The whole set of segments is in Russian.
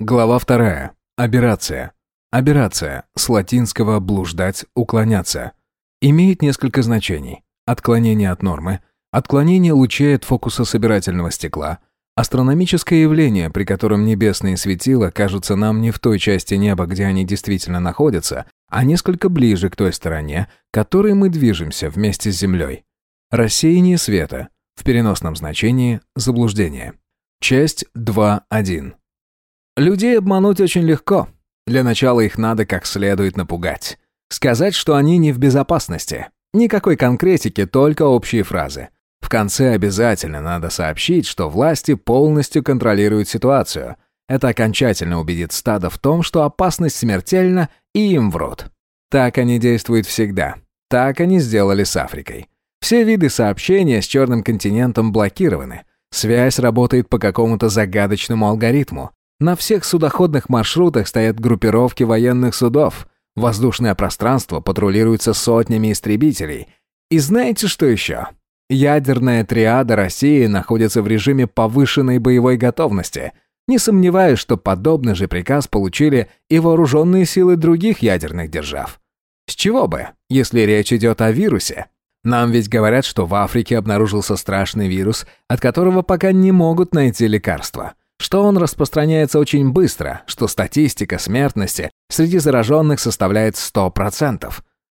Глава вторая. Аберрация. Аберрация, с латинского «блуждать», «уклоняться». Имеет несколько значений. Отклонение от нормы, отклонение лучей от фокуса собирательного стекла, астрономическое явление, при котором небесные светила кажутся нам не в той части неба, где они действительно находятся, а несколько ближе к той стороне, к которой мы движемся вместе с Землей. Рассеяние света, в переносном значении заблуждение. Часть 2.1. Людей обмануть очень легко. Для начала их надо как следует напугать. Сказать, что они не в безопасности. Никакой конкретики, только общие фразы. В конце обязательно надо сообщить, что власти полностью контролируют ситуацию. Это окончательно убедит стадо в том, что опасность смертельна, и им врут. Так они действуют всегда. Так они сделали с Африкой. Все виды сообщения с Черным континентом блокированы. Связь работает по какому-то загадочному алгоритму. На всех судоходных маршрутах стоят группировки военных судов. Воздушное пространство патрулируется сотнями истребителей. И знаете, что еще? Ядерная триада России находится в режиме повышенной боевой готовности. Не сомневаюсь, что подобный же приказ получили и вооруженные силы других ядерных держав. С чего бы, если речь идет о вирусе? Нам ведь говорят, что в Африке обнаружился страшный вирус, от которого пока не могут найти лекарства что он распространяется очень быстро, что статистика смертности среди зараженных составляет 100%.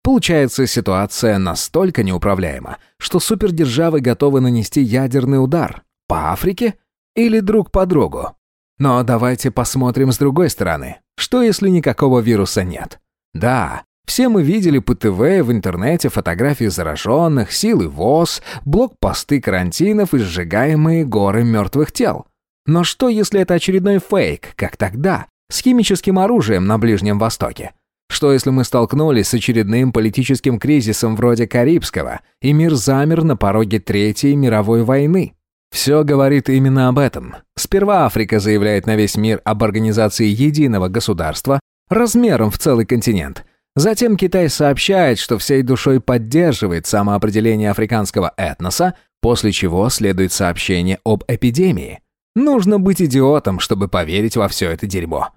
Получается, ситуация настолько неуправляема, что супердержавы готовы нанести ядерный удар. По Африке? Или друг по другу? Но давайте посмотрим с другой стороны. Что если никакого вируса нет? Да, все мы видели по ТВ, в интернете фотографии зараженных, силы ВОЗ, блокпосты карантинов и сжигаемые горы мертвых тел. Но что, если это очередной фейк, как тогда, с химическим оружием на Ближнем Востоке? Что, если мы столкнулись с очередным политическим кризисом вроде Карибского, и мир замер на пороге Третьей мировой войны? Все говорит именно об этом. Сперва Африка заявляет на весь мир об организации единого государства размером в целый континент. Затем Китай сообщает, что всей душой поддерживает самоопределение африканского этноса, после чего следует сообщение об эпидемии – Нужно быть идиотом, чтобы поверить во все это дерьмо.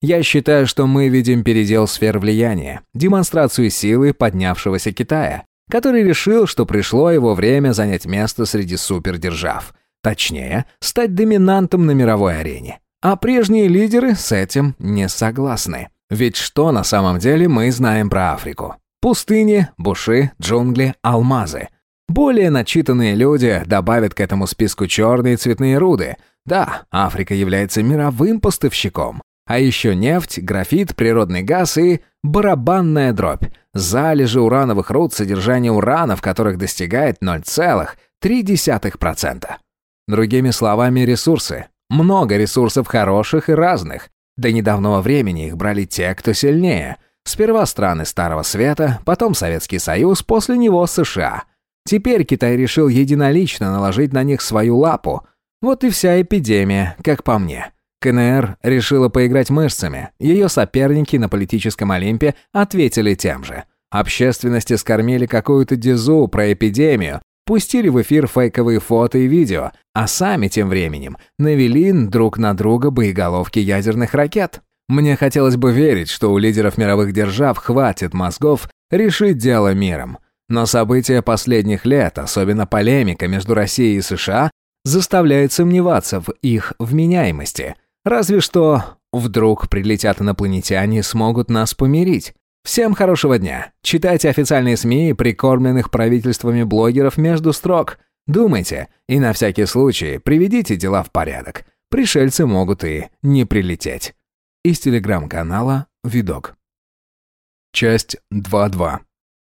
Я считаю, что мы видим передел сфер влияния, демонстрацию силы поднявшегося Китая, который решил, что пришло его время занять место среди супердержав. Точнее, стать доминантом на мировой арене. А прежние лидеры с этим не согласны. Ведь что на самом деле мы знаем про Африку? Пустыни, буши, джунгли, алмазы. Более начитанные люди добавят к этому списку черные цветные руды – да, Африка является мировым поставщиком. А еще нефть, графит, природный газ и барабанная дробь. Залежи урановых руд, содержание урана в которых достигает 0,3%. Другими словами, ресурсы. Много ресурсов хороших и разных. До недавнего времени их брали те, кто сильнее. Сперва страны Старого Света, потом Советский Союз, после него США. Теперь Китай решил единолично наложить на них свою лапу – вот и вся эпидемия, как по мне. КНР решила поиграть мышцами. Ее соперники на политическом Олимпе ответили тем же. Общественности скормили какую-то дезу про эпидемию, пустили в эфир фейковые фото и видео, а сами тем временем навели друг на друга боеголовки ядерных ракет. Мне хотелось бы верить, что у лидеров мировых держав хватит мозгов решить дело миром. Но события последних лет, особенно полемика между Россией и США, заставляет сомневаться в их вменяемости. Разве что вдруг прилетят инопланетяне и смогут нас помирить. Всем хорошего дня. Читайте официальные СМИ и прикормленных правительствами блогеров между строк. Думайте и на всякий случай приведите дела в порядок. Пришельцы могут и не прилететь. Из телеграм-канала «Видок». Часть 2.2.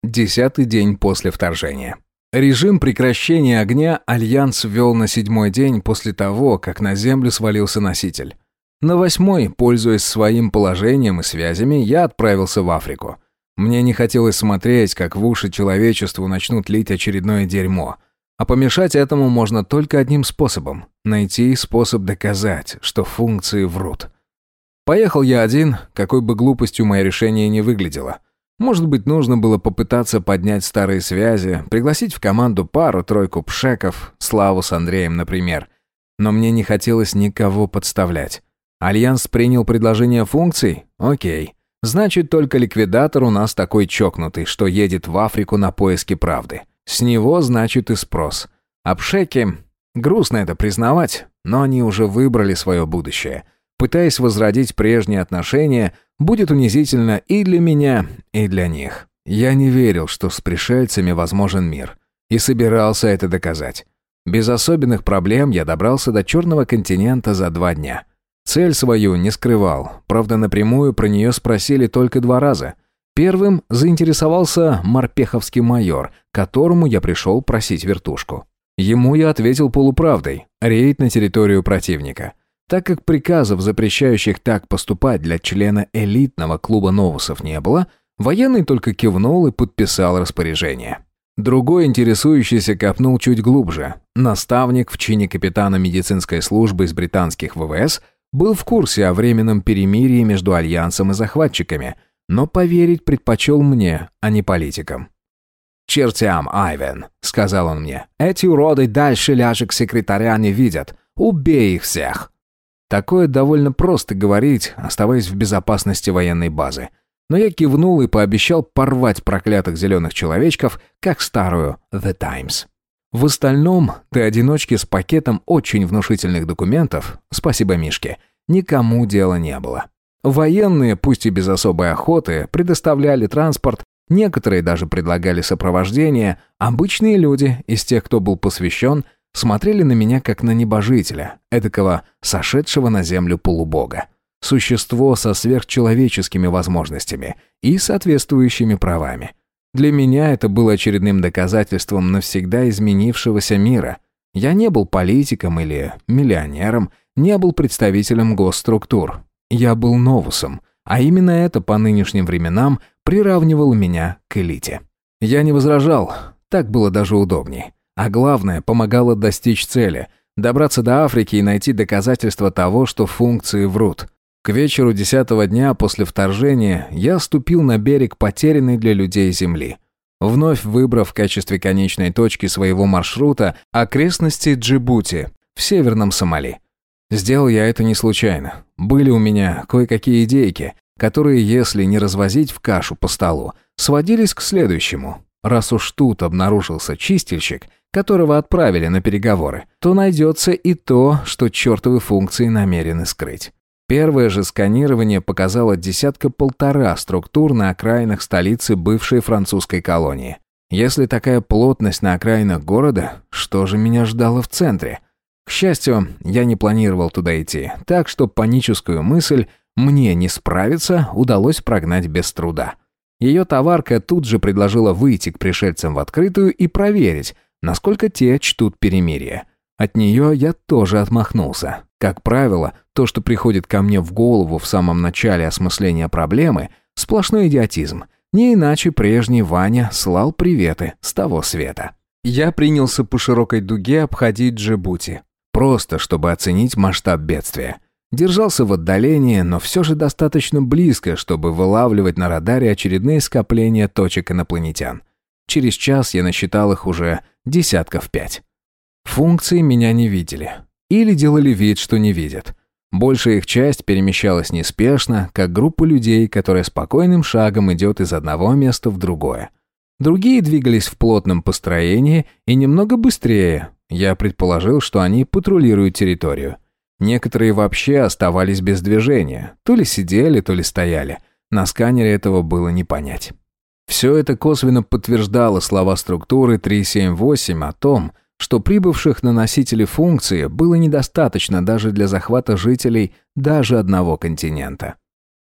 Десятый день после вторжения. Режим прекращения огня Альянс ввел на седьмой день после того, как на Землю свалился носитель. На восьмой, пользуясь своим положением и связями, я отправился в Африку. Мне не хотелось смотреть, как в уши человечеству начнут лить очередное дерьмо. А помешать этому можно только одним способом – найти способ доказать, что функции врут. Поехал я один, какой бы глупостью мое решение не выглядело – может быть, нужно было попытаться поднять старые связи, пригласить в команду пару-тройку пшеков, Славу с Андреем, например. Но мне не хотелось никого подставлять. Альянс принял предложение функций? Окей. Значит, только ликвидатор у нас такой чокнутый, что едет в Африку на поиски правды. С него, значит, и спрос. Обшеки... Грустно это признавать, но они уже выбрали свое будущее. Пытаясь возродить прежние отношения, будет унизительно и для меня, и для них. Я не верил, что с пришельцами возможен мир. И собирался это доказать. Без особенных проблем я добрался до Черного континента за два дня. Цель свою не скрывал, правда напрямую про нее спросили только два раза. Первым заинтересовался морпеховский майор, которому я пришел просить вертушку. Ему я ответил полуправдой – рейд на территорию противника. Так как приказов, запрещающих так поступать для члена элитного клуба новусов не было, военный только кивнул и подписал распоряжение. Другой интересующийся копнул чуть глубже. Наставник в чине капитана медицинской службы из британских ВВС был в курсе о временном перемирии между Альянсом и захватчиками, но поверить предпочел мне, а не политикам. «Чертям, Айвен», — сказал он мне, — «эти уроды дальше ляжек секретаря не видят. Убей их всех». Такое довольно просто говорить, оставаясь в безопасности военной базы но я кивнул и пообещал порвать проклятых зеленых человечков, как старую «The Times». В остальном, ты одиночки с пакетом очень внушительных документов, спасибо Мишке, никому дела не было. Военные, пусть и без особой охоты, предоставляли транспорт, некоторые даже предлагали сопровождение, обычные люди, из тех, кто был посвящен, смотрели на меня как на небожителя, эдакого сошедшего на землю полубога. Существо со сверхчеловеческими возможностями и соответствующими правами. Для меня это было очередным доказательством навсегда изменившегося мира. Я не был политиком или миллионером, не был представителем госструктур. Я был новусом, а именно это по нынешним временам приравнивало меня к элите. Я не возражал, так было даже удобней. А главное, помогало достичь цели – добраться до Африки и найти доказательства того, что функции врут. К вечеру десятого дня после вторжения я ступил на берег потерянной для людей земли. Вновь выбрав в качестве конечной точки своего маршрута окрестности Джибути в северном Сомали. Сделал я это не случайно. Были у меня кое-какие идейки, которые, если не развозить в кашу по столу, сводились к следующему. Раз уж тут обнаружился чистильщик, которого отправили на переговоры, то найдется и то, что чертовы функции намерены скрыть. Первое же сканирование показало десятка-полтора структур на окраинах столицы бывшей французской колонии. Если такая плотность на окраинах города, что же меня ждало в центре? К счастью, я не планировал туда идти, так что паническую мысль «мне не справиться» удалось прогнать без труда. Ее товарка тут же предложила выйти к пришельцам в открытую и проверить, насколько те чтут перемирие. От нее я тоже отмахнулся. Как правило, то, что приходит ко мне в голову в самом начале осмысления проблемы, сплошной идиотизм. Не иначе прежний Ваня слал приветы с того света. Я принялся по широкой дуге обходить Джибути. Просто, чтобы оценить масштаб бедствия. Держался в отдалении, но все же достаточно близко, чтобы вылавливать на радаре очередные скопления точек инопланетян. Через час я насчитал их уже десятков пять. Функции меня не видели. Или делали вид, что не видят. Большая их часть перемещалась неспешно, как группа людей, которая спокойным шагом идет из одного места в другое. Другие двигались в плотном построении и немного быстрее. Я предположил, что они патрулируют территорию. Некоторые вообще оставались без движения. То ли сидели, то ли стояли. На сканере этого было не понять. Все это косвенно подтверждало слова структуры 378 о том, что прибывших на носители функции было недостаточно даже для захвата жителей даже одного континента.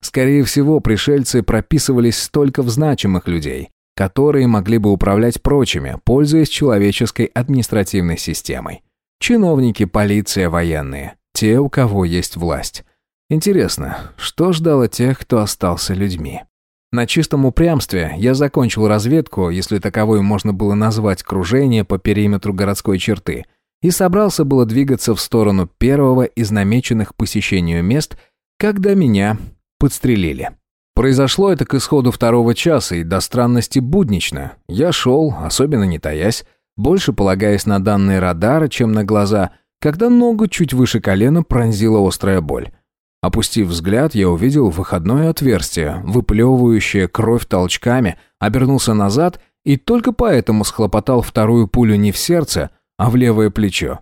Скорее всего, пришельцы прописывались только в значимых людей, которые могли бы управлять прочими, пользуясь человеческой административной системой. Чиновники, полиция, военные. Те, у кого есть власть. Интересно, что ждало тех, кто остался людьми? На чистом упрямстве я закончил разведку, если таковой можно было назвать кружение по периметру городской черты, и собрался было двигаться в сторону первого из намеченных посещению мест, когда меня подстрелили. Произошло это к исходу второго часа и до странности буднично. Я шел, особенно не таясь, больше полагаясь на данные радара, чем на глаза, когда ногу чуть выше колена пронзила острая боль. Опустив взгляд, я увидел выходное отверстие, выплевывающее кровь толчками, обернулся назад и только поэтому схлопотал вторую пулю не в сердце, а в левое плечо.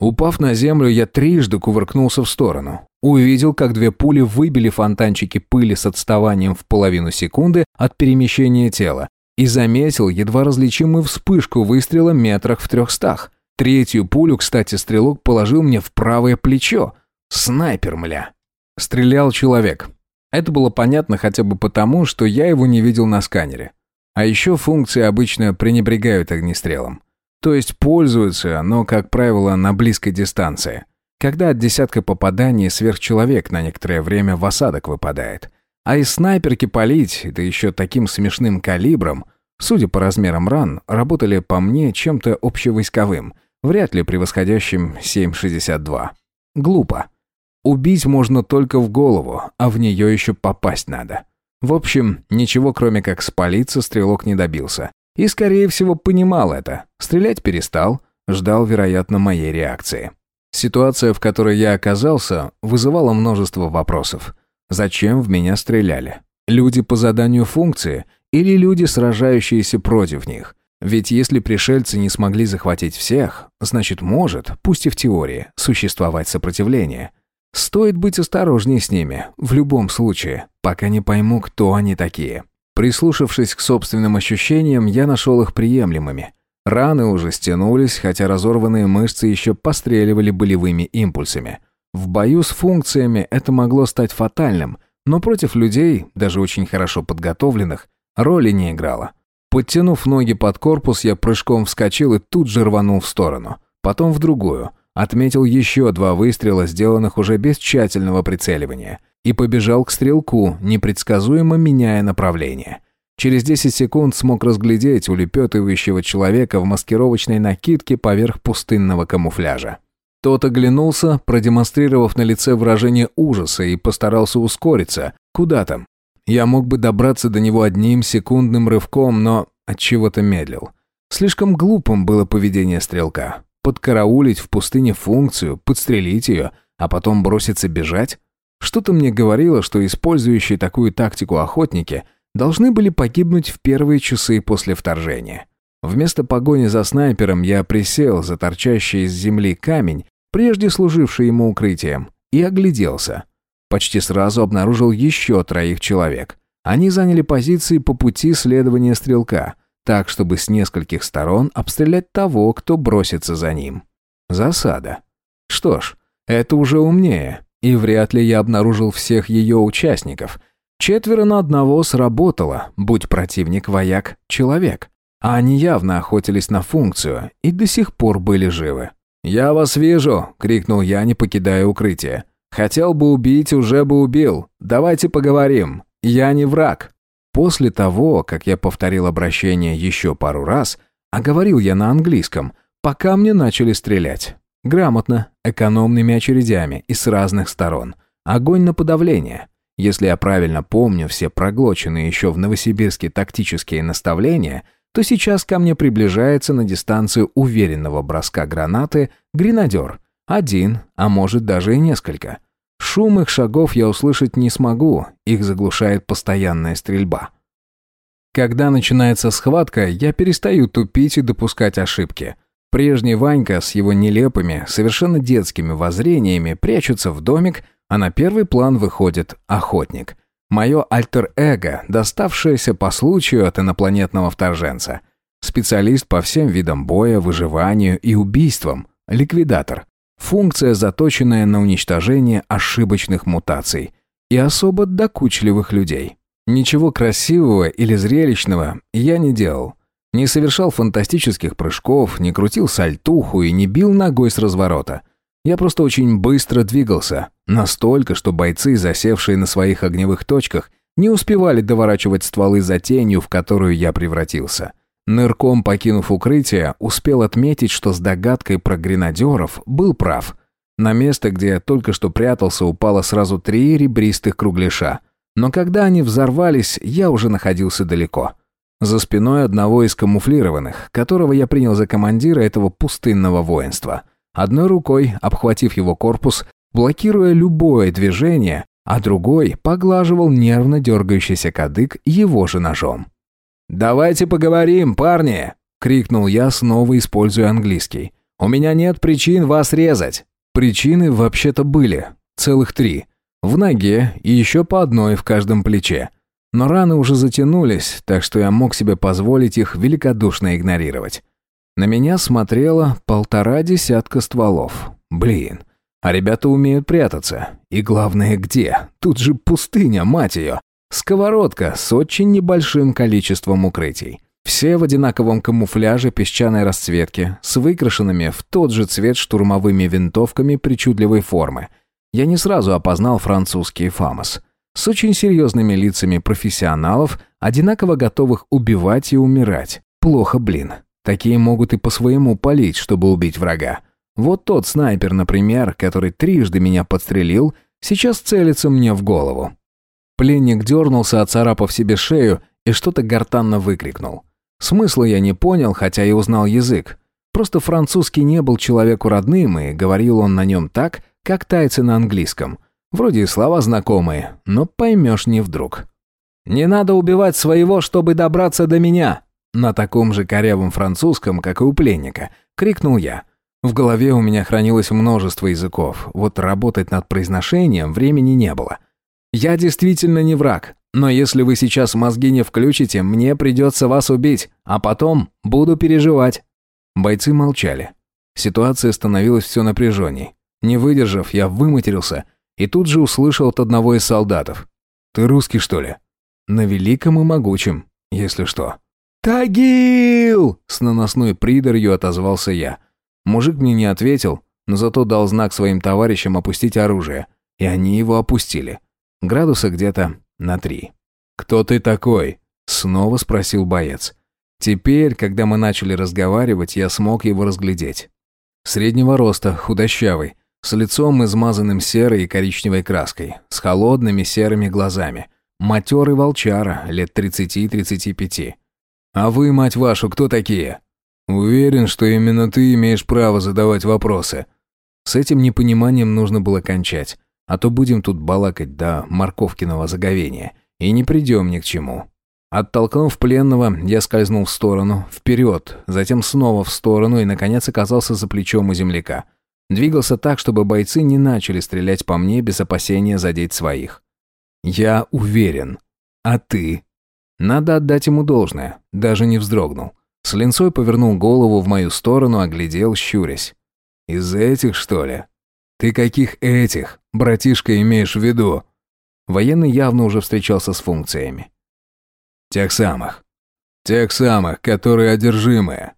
Упав на землю, я трижды кувыркнулся в сторону. Увидел, как две пули выбили фонтанчики пыли с отставанием в половину секунды от перемещения тела и заметил едва различимую вспышку выстрела метрах в трехстах. Третью пулю, кстати, стрелок положил мне в правое плечо. Снайпер, мля. Стрелял человек. Это было понятно хотя бы потому, что я его не видел на сканере. А еще функции обычно пренебрегают огнестрелом. То есть пользуются, но, как правило, на близкой дистанции. Когда от десятка попаданий сверхчеловек на некоторое время в осадок выпадает. А из снайперки палить, да еще таким смешным калибром, судя по размерам ран, работали по мне чем-то общевойсковым, вряд ли превосходящим 7,62. Глупо. Убить можно только в голову, а в нее еще попасть надо. В общем, ничего кроме как спалиться стрелок не добился. И, скорее всего, понимал это. Стрелять перестал, ждал, вероятно, моей реакции. Ситуация, в которой я оказался, вызывала множество вопросов. Зачем в меня стреляли? Люди по заданию функции или люди, сражающиеся против них? Ведь если пришельцы не смогли захватить всех, значит может, пусть и в теории, существовать сопротивление. Стоит быть осторожнее с ними, в любом случае, пока не пойму, кто они такие. Прислушавшись к собственным ощущениям, я нашел их приемлемыми. Раны уже стянулись, хотя разорванные мышцы еще постреливали болевыми импульсами. В бою с функциями это могло стать фатальным, но против людей, даже очень хорошо подготовленных, роли не играло. Подтянув ноги под корпус, я прыжком вскочил и тут же рванул в сторону. Потом в другую. Отметил еще два выстрела, сделанных уже без тщательного прицеливания. И побежал к стрелку, непредсказуемо меняя направление. Через 10 секунд смог разглядеть улепетывающего человека в маскировочной накидке поверх пустынного камуфляжа. Тот оглянулся, продемонстрировав на лице выражение ужаса и постарался ускориться. Куда там? Я мог бы добраться до него одним секундным рывком, но от чего то медлил. Слишком глупым было поведение стрелка. Подкараулить в пустыне функцию, подстрелить ее, а потом броситься бежать? Что-то мне говорило, что использующие такую тактику охотники должны были погибнуть в первые часы после вторжения. Вместо погони за снайпером я присел за торчащий из земли камень прежде служивший ему укрытием, и огляделся. Почти сразу обнаружил еще троих человек. Они заняли позиции по пути следования стрелка, так, чтобы с нескольких сторон обстрелять того, кто бросится за ним. Засада. Что ж, это уже умнее, и вряд ли я обнаружил всех ее участников. Четверо на одного сработало, будь противник вояк человек. А они явно охотились на функцию и до сих пор были живы. «Я вас вижу!» — крикнул я, не покидая укрытие. «Хотел бы убить, уже бы убил. Давайте поговорим. Я не враг». После того, как я повторил обращение еще пару раз, а говорил я на английском, пока мне начали стрелять. Грамотно, экономными очередями и с разных сторон. Огонь на подавление. Если я правильно помню все проглоченные еще в Новосибирске тактические наставления, то сейчас ко мне приближается на дистанцию уверенного броска гранаты гренадер. Один, а может даже и несколько. Шум их шагов я услышать не смогу, их заглушает постоянная стрельба. Когда начинается схватка, я перестаю тупить и допускать ошибки. Прежний Ванька с его нелепыми, совершенно детскими воззрениями прячется в домик, а на первый план выходит охотник – Мое альтер-эго, доставшееся по случаю от инопланетного вторженца. Специалист по всем видам боя, выживанию и убийствам. Ликвидатор. Функция, заточенная на уничтожение ошибочных мутаций. И особо докучливых людей. Ничего красивого или зрелищного я не делал. Не совершал фантастических прыжков, не крутил сальтуху и не бил ногой с разворота – я просто очень быстро двигался. Настолько, что бойцы, засевшие на своих огневых точках, не успевали доворачивать стволы за тенью, в которую я превратился. Нырком покинув укрытие, успел отметить, что с догадкой про гренадеров был прав. На место, где я только что прятался, упало сразу три ребристых кругляша. Но когда они взорвались, я уже находился далеко. За спиной одного из камуфлированных, которого я принял за командира этого пустынного воинства – Одной рукой, обхватив его корпус, блокируя любое движение, а другой поглаживал нервно дергающийся кадык его же ножом. «Давайте поговорим, парни!» — крикнул я, снова используя английский. «У меня нет причин вас резать!» Причины вообще-то были. Целых три. В ноге и еще по одной в каждом плече. Но раны уже затянулись, так что я мог себе позволить их великодушно игнорировать. На меня смотрело полтора десятка стволов. Блин, а ребята умеют прятаться. И главное, где? Тут же пустыня, мать ее. Сковородка с очень небольшим количеством укрытий. Все в одинаковом камуфляже песчаной расцветки, с выкрашенными в тот же цвет штурмовыми винтовками причудливой формы. Я не сразу опознал французский ФАМОС с очень серьезными лицами профессионалов, одинаково готовых убивать и умирать. Плохо, блин. Такие могут и по своему палить, чтобы убить врага. Вот тот снайпер, например, который трижды меня подстрелил, сейчас целится мне в голову. Пленник дернулся, оцарапав себе шею, и что-то гортанно выкрикнул. Смысла я не понял, хотя и узнал язык. Просто французский не был человеку родным, и говорил он на нем так, как тайцы на английском. Вроде и слова знакомые, но поймешь не вдруг. «Не надо убивать своего, чтобы добраться до меня!» На таком же корявом французском, как и у пленника, крикнул я. В голове у меня хранилось множество языков, вот работать над произношением времени не было. «Я действительно не враг, но если вы сейчас мозги не включите, мне придется вас убить, а потом буду переживать». Бойцы молчали. Ситуация становилась все напряженней. Не выдержав, я выматерился и тут же услышал от одного из солдатов. «Ты русский, что ли?» «На великом и могучем, если что». «Тагил!» — с наносной придарью отозвался я. Мужик мне не ответил, но зато дал знак своим товарищам опустить оружие, и они его опустили. Градуса где-то на три. «Кто ты такой?» — снова спросил боец. Теперь, когда мы начали разговаривать, я смог его разглядеть. Среднего роста, худощавый, с лицом измазанным серой и коричневой краской, с холодными серыми глазами. Матерый волчара, лет 30-35. «А вы, мать вашу, кто такие?» «Уверен, что именно ты имеешь право задавать вопросы». С этим непониманием нужно было кончать, а то будем тут балакать до морковкиного заговения, и не придем ни к чему. Оттолкнув пленного, я скользнул в сторону, вперед, затем снова в сторону и, наконец, оказался за плечом у земляка. Двигался так, чтобы бойцы не начали стрелять по мне без опасения задеть своих. «Я уверен. А ты?» Надо отдать ему должное, даже не вздрогнул. С линцой повернул голову в мою сторону, оглядел, щурясь. «Из этих, что ли?» «Ты каких этих, братишка, имеешь в виду?» Военный явно уже встречался с функциями. «Тех самых. Тех самых, которые одержимые».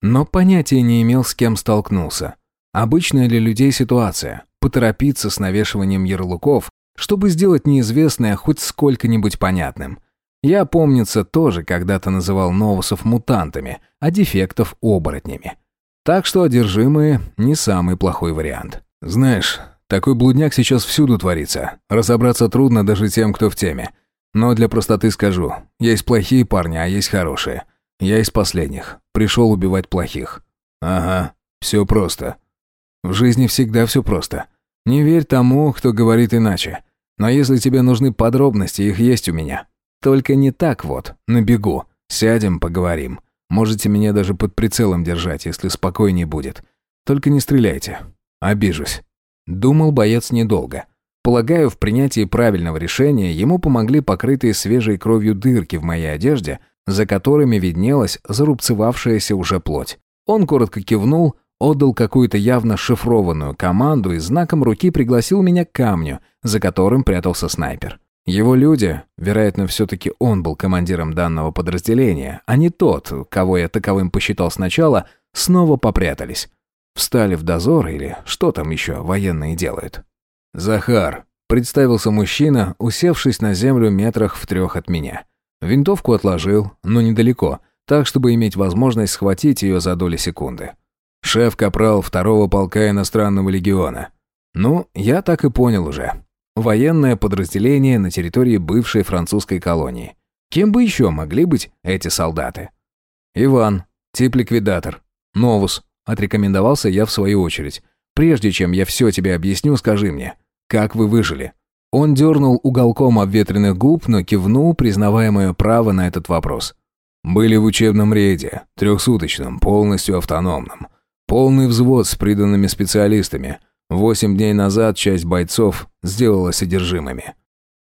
Но понятия не имел, с кем столкнулся. Обычная для людей ситуация – поторопиться с навешиванием ярлыков, чтобы сделать неизвестное хоть сколько-нибудь понятным. Я, помнится, тоже когда-то называл новусов мутантами, а дефектов – оборотнями. Так что одержимые – не самый плохой вариант. Знаешь, такой блудняк сейчас всюду творится. Разобраться трудно даже тем, кто в теме. Но для простоты скажу, есть плохие парни, а есть хорошие. Я из последних. Пришел убивать плохих. Ага, все просто. В жизни всегда все просто. Не верь тому, кто говорит иначе. Но если тебе нужны подробности, их есть у меня. Только не так вот, на бегу. Сядем, поговорим. Можете меня даже под прицелом держать, если спокойнее будет. Только не стреляйте. Обижусь. Думал боец недолго. Полагаю, в принятии правильного решения ему помогли покрытые свежей кровью дырки в моей одежде, за которыми виднелась зарубцевавшаяся уже плоть. Он коротко кивнул, отдал какую-то явно шифрованную команду и знаком руки пригласил меня к камню, за которым прятался снайпер. Его люди, вероятно, все-таки он был командиром данного подразделения, а не тот, кого я таковым посчитал сначала, снова попрятались. Встали в дозор или что там еще военные делают. «Захар», — представился мужчина, усевшись на землю метрах в трех от меня. Винтовку отложил, но недалеко, так, чтобы иметь возможность схватить ее за доли секунды. Шеф-капрал второго полка иностранного легиона. Ну, я так и понял уже. Военное подразделение на территории бывшей французской колонии. Кем бы еще могли быть эти солдаты? Иван, тип ликвидатор. Новус, отрекомендовался я в свою очередь. Прежде чем я все тебе объясню, скажи мне, как вы выжили?» Он дернул уголком обветренных губ, но кивнул, признавая мое право на этот вопрос. «Были в учебном рейде, трехсуточном, полностью автономном. Полный взвод с приданными специалистами. Восемь дней назад часть бойцов сделала содержимыми».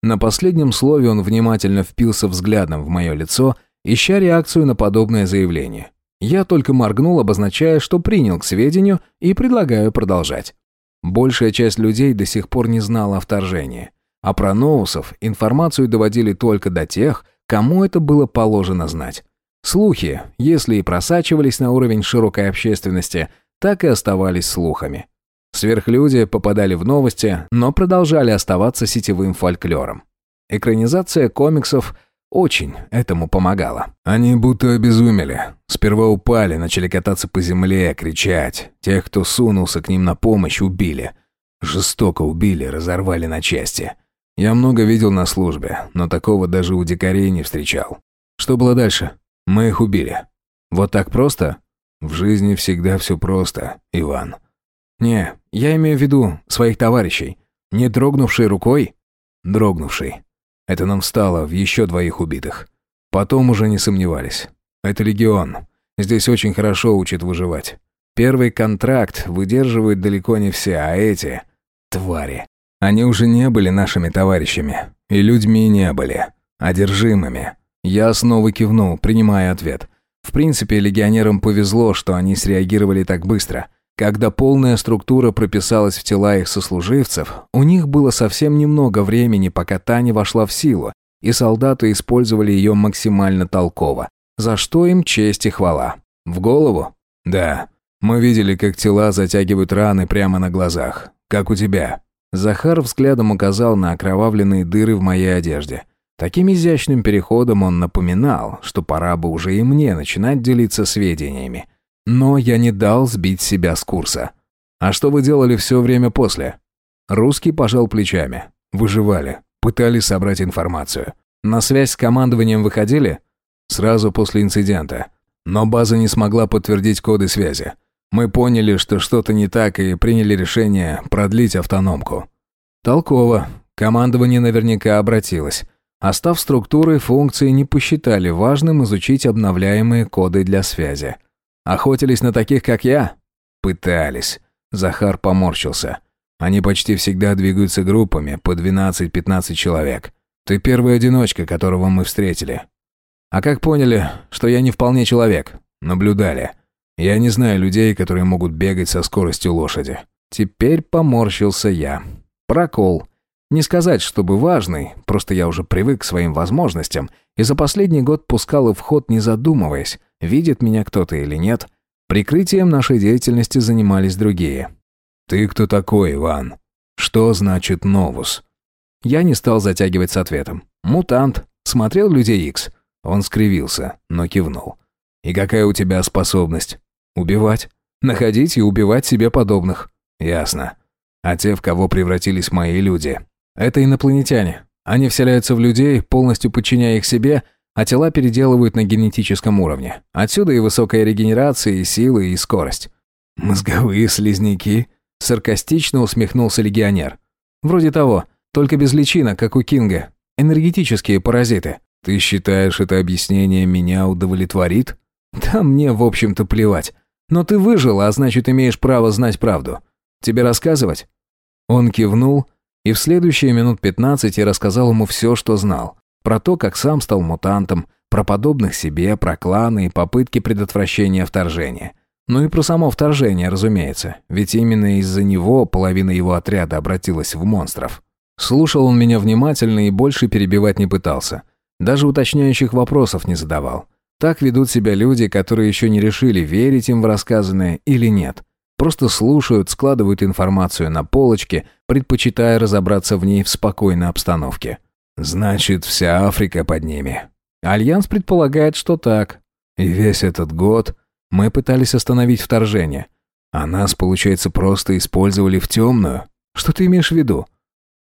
На последнем слове он внимательно впился взглядом в мое лицо, ища реакцию на подобное заявление. Я только моргнул, обозначая, что принял к сведению и предлагаю продолжать. Большая часть людей до сих пор не знала о вторжении. А про ноусов информацию доводили только до тех, кому это было положено знать. Слухи, если и просачивались на уровень широкой общественности, так и оставались слухами. Сверхлюди попадали в новости, но продолжали оставаться сетевым фольклором. Экранизация комиксов – очень этому помогало. Они будто обезумели. Сперва упали, начали кататься по земле, кричать. Тех, кто сунулся к ним на помощь, убили. Жестоко убили, разорвали на части. Я много видел на службе, но такого даже у дикарей не встречал. Что было дальше? Мы их убили. Вот так просто? В жизни всегда все просто, Иван. Не, я имею в виду своих товарищей. Не дрогнувший рукой? Дрогнувший. Это нам стало в еще двоих убитых. Потом уже не сомневались. Это легион. Здесь очень хорошо учат выживать. Первый контракт выдерживают далеко не все, а эти — твари. Они уже не были нашими товарищами. И людьми не были. Одержимыми. Я снова кивнул, принимая ответ. В принципе, легионерам повезло, что они среагировали так быстро — когда полная структура прописалась в тела их сослуживцев, у них было совсем немного времени, пока та не вошла в силу, и солдаты использовали ее максимально толково, за что им честь и хвала. В голову? Да. Мы видели, как тела затягивают раны прямо на глазах. Как у тебя. Захар взглядом указал на окровавленные дыры в моей одежде. Таким изящным переходом он напоминал, что пора бы уже и мне начинать делиться сведениями. Но я не дал сбить себя с курса. А что вы делали все время после? Русский пожал плечами. Выживали. Пытались собрать информацию. На связь с командованием выходили? Сразу после инцидента. Но база не смогла подтвердить коды связи. Мы поняли, что что-то не так и приняли решение продлить автономку. Толково. Командование наверняка обратилось. Остав структуры, функции не посчитали важным изучить обновляемые коды для связи. Охотились на таких, как я? Пытались. Захар поморщился. Они почти всегда двигаются группами по 12-15 человек. Ты первый одиночка, которого мы встретили. А как поняли, что я не вполне человек? Наблюдали. Я не знаю людей, которые могут бегать со скоростью лошади. Теперь поморщился я. Прокол. Не сказать, чтобы важный, просто я уже привык к своим возможностям и за последний год пускал их в ход, не задумываясь, видит меня кто-то или нет. Прикрытием нашей деятельности занимались другие. «Ты кто такой, Иван? Что значит «новус»?» Я не стал затягивать с ответом. «Мутант. Смотрел «Людей Икс». Он скривился, но кивнул. «И какая у тебя способность?» «Убивать. Находить и убивать себе подобных». «Ясно. А те, в кого превратились мои люди?» «Это инопланетяне. Они вселяются в людей, полностью подчиняя их себе, а тела переделывают на генетическом уровне. Отсюда и высокая регенерация, и сила, и скорость. «Мозговые слизняки?» — саркастично усмехнулся легионер. «Вроде того, только без личинок, как у Кинга. Энергетические паразиты. Ты считаешь, это объяснение меня удовлетворит?» «Да мне, в общем-то, плевать. Но ты выжил, а значит, имеешь право знать правду. Тебе рассказывать?» Он кивнул, и в следующие минут пятнадцать я рассказал ему все, что знал. Про то, как сам стал мутантом, про подобных себе, про кланы и попытки предотвращения вторжения. Ну и про само вторжение, разумеется, ведь именно из-за него половина его отряда обратилась в монстров. Слушал он меня внимательно и больше перебивать не пытался. Даже уточняющих вопросов не задавал. Так ведут себя люди, которые еще не решили, верить им в рассказанное или нет. Просто слушают, складывают информацию на полочке, предпочитая разобраться в ней в спокойной обстановке. Значит, вся Африка под ними. Альянс предполагает, что так. И весь этот год мы пытались остановить вторжение. А нас, получается, просто использовали в темную. Что ты имеешь в виду?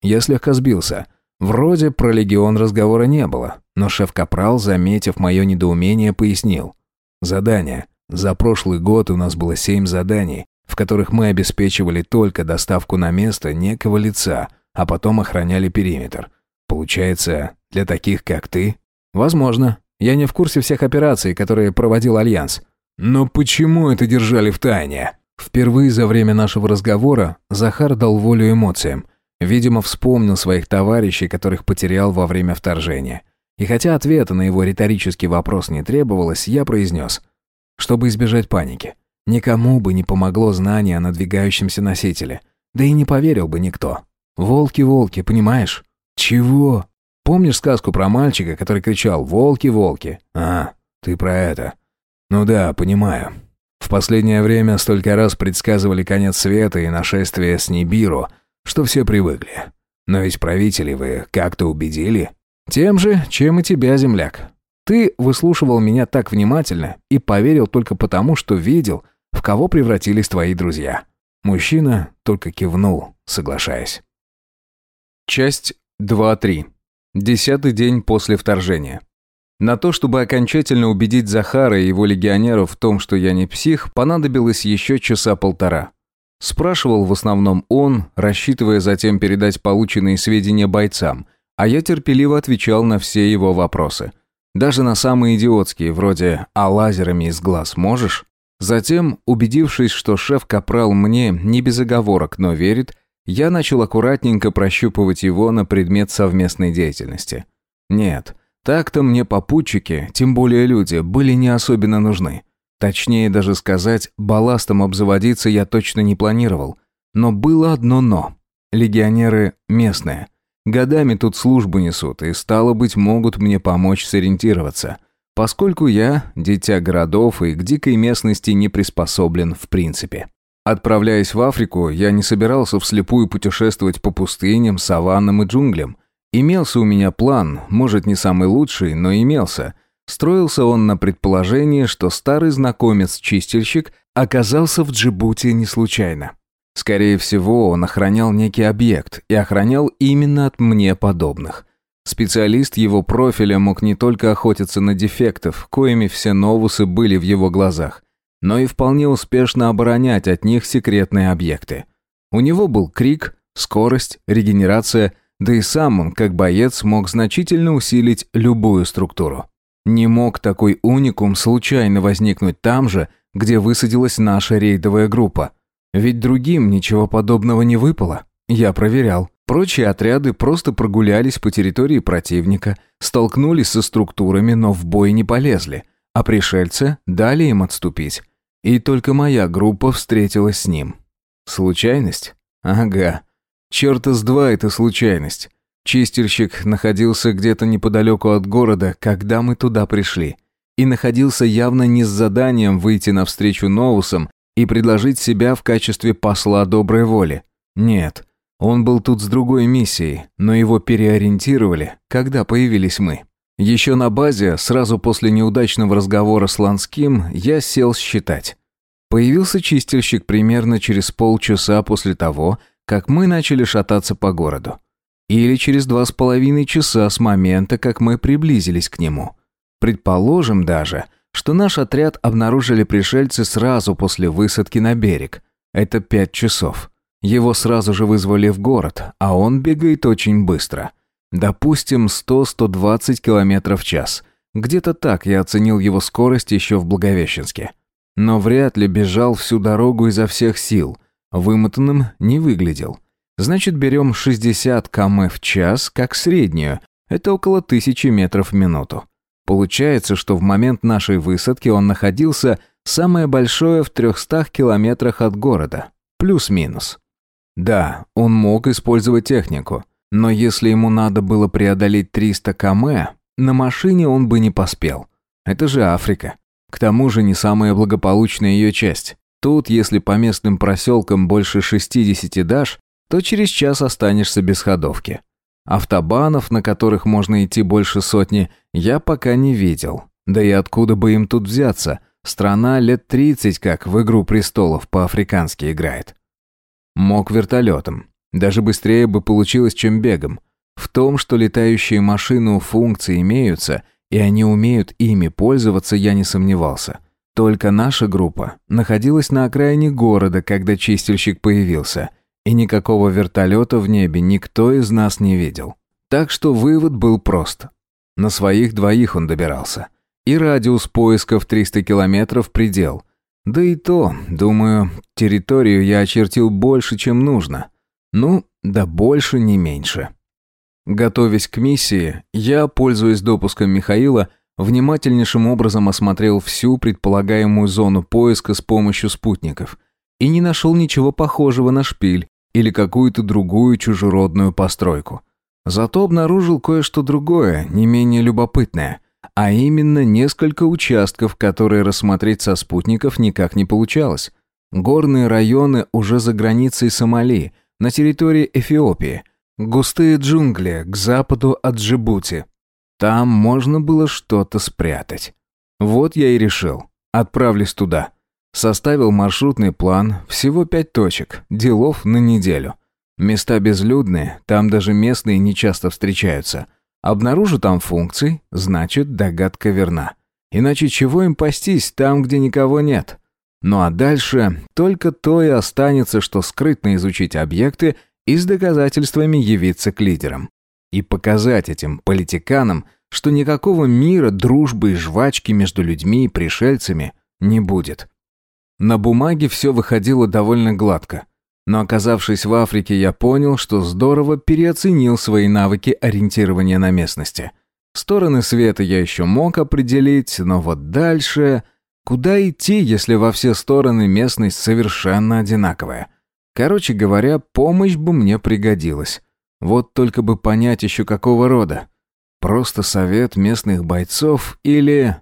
Я слегка сбился. Вроде про легион разговора не было, но шеф-капрал, заметив мое недоумение, пояснил. Задание. За прошлый год у нас было семь заданий, в которых мы обеспечивали только доставку на место некого лица, а потом охраняли периметр. Получается, для таких, как ты? Возможно. Я не в курсе всех операций, которые проводил Альянс. Но почему это держали в тайне? Впервые за время нашего разговора Захар дал волю эмоциям. Видимо, вспомнил своих товарищей, которых потерял во время вторжения. И хотя ответа на его риторический вопрос не требовалось, я произнес. Чтобы избежать паники. Никому бы не помогло знание о надвигающемся носителе. Да и не поверил бы никто. Волки-волки, понимаешь? Чего? Помнишь сказку про мальчика, который кричал «Волки, волки»? А, ты про это. Ну да, понимаю. В последнее время столько раз предсказывали конец света и нашествие с Нибиру, что все привыкли. Но ведь правители вы как-то убедили? Тем же, чем и тебя, земляк. Ты выслушивал меня так внимательно и поверил только потому, что видел, в кого превратились твои друзья. Мужчина только кивнул, соглашаясь. Часть 2.3. Десятый день после вторжения. На то, чтобы окончательно убедить Захара и его легионеров в том, что я не псих, понадобилось еще часа полтора. Спрашивал в основном он, рассчитывая затем передать полученные сведения бойцам, а я терпеливо отвечал на все его вопросы. Даже на самые идиотские, вроде «А лазерами из глаз можешь?». Затем, убедившись, что шеф-капрал мне не без оговорок, но верит, я начал аккуратненько прощупывать его на предмет совместной деятельности. Нет, так-то мне попутчики, тем более люди, были не особенно нужны. Точнее даже сказать, балластом обзаводиться я точно не планировал. Но было одно «но». Легионеры местные. Годами тут службу несут и, стало быть, могут мне помочь сориентироваться. Поскольку я, дитя городов и к дикой местности не приспособлен в принципе. Отправляясь в Африку, я не собирался вслепую путешествовать по пустыням, саваннам и джунглям. Имелся у меня план, может, не самый лучший, но имелся. Строился он на предположении, что старый знакомец-чистильщик оказался в Джибути не случайно. Скорее всего, он охранял некий объект и охранял именно от мне подобных. Специалист его профиля мог не только охотиться на дефектов, коими все новусы были в его глазах, но и вполне успешно оборонять от них секретные объекты. У него был крик, скорость, регенерация, да и сам он, как боец, мог значительно усилить любую структуру. Не мог такой уникум случайно возникнуть там же, где высадилась наша рейдовая группа. Ведь другим ничего подобного не выпало. Я проверял. Прочие отряды просто прогулялись по территории противника, столкнулись со структурами, но в бой не полезли, а пришельцы дали им отступить. И только моя группа встретилась с ним. Случайность? Ага. Чёрта с два это случайность. Чистильщик находился где-то неподалеку от города, когда мы туда пришли. И находился явно не с заданием выйти навстречу Новусам и предложить себя в качестве посла доброй воли. Нет, он был тут с другой миссией, но его переориентировали, когда появились мы. Еще на базе, сразу после неудачного разговора с Ланским, я сел считать. Появился чистильщик примерно через полчаса после того, как мы начали шататься по городу. Или через два с половиной часа с момента, как мы приблизились к нему. Предположим даже, что наш отряд обнаружили пришельцы сразу после высадки на берег. Это пять часов. Его сразу же вызвали в город, а он бегает очень быстро – Допустим, 100-120 км в час. Где-то так я оценил его скорость еще в Благовещенске. Но вряд ли бежал всю дорогу изо всех сил. Вымотанным не выглядел. Значит, берем 60 км в час как среднюю. Это около 1000 метров в минуту. Получается, что в момент нашей высадки он находился самое большое в 300 километрах от города. Плюс-минус. Да, он мог использовать технику. Но если ему надо было преодолеть 300 км, на машине он бы не поспел. Это же Африка. К тому же не самая благополучная ее часть. Тут, если по местным проселкам больше 60 дашь, то через час останешься без ходовки. Автобанов, на которых можно идти больше сотни, я пока не видел. Да и откуда бы им тут взяться? Страна лет 30 как в «Игру престолов» по-африкански играет. Мог вертолетом. Даже быстрее бы получилось, чем бегом. В том, что летающие машины у функций имеются, и они умеют ими пользоваться, я не сомневался. Только наша группа находилась на окраине города, когда чистильщик появился, и никакого вертолета в небе никто из нас не видел. Так что вывод был прост. На своих двоих он добирался. И радиус поиска в 300 километров предел. Да и то, думаю, территорию я очертил больше, чем нужно. Ну, да больше, не меньше. Готовясь к миссии, я, пользуясь допуском Михаила, внимательнейшим образом осмотрел всю предполагаемую зону поиска с помощью спутников и не нашел ничего похожего на шпиль или какую-то другую чужеродную постройку. Зато обнаружил кое-что другое, не менее любопытное, а именно несколько участков, которые рассмотреть со спутников никак не получалось. Горные районы уже за границей Сомали, на территории Эфиопии, густые джунгли к западу от Джибути. Там можно было что-то спрятать. Вот я и решил. Отправлюсь туда. Составил маршрутный план, всего пять точек, делов на неделю. Места безлюдные, там даже местные не часто встречаются. Обнаружу там функции, значит, догадка верна. Иначе чего им пастись там, где никого нет? Ну а дальше только то и останется, что скрытно изучить объекты и с доказательствами явиться к лидерам. И показать этим политиканам, что никакого мира, дружбы и жвачки между людьми и пришельцами не будет. На бумаге все выходило довольно гладко. Но оказавшись в Африке, я понял, что здорово переоценил свои навыки ориентирования на местности. Стороны света я еще мог определить, но вот дальше... Куда идти, если во все стороны местность совершенно одинаковая? Короче говоря, помощь бы мне пригодилась. Вот только бы понять еще какого рода. Просто совет местных бойцов или...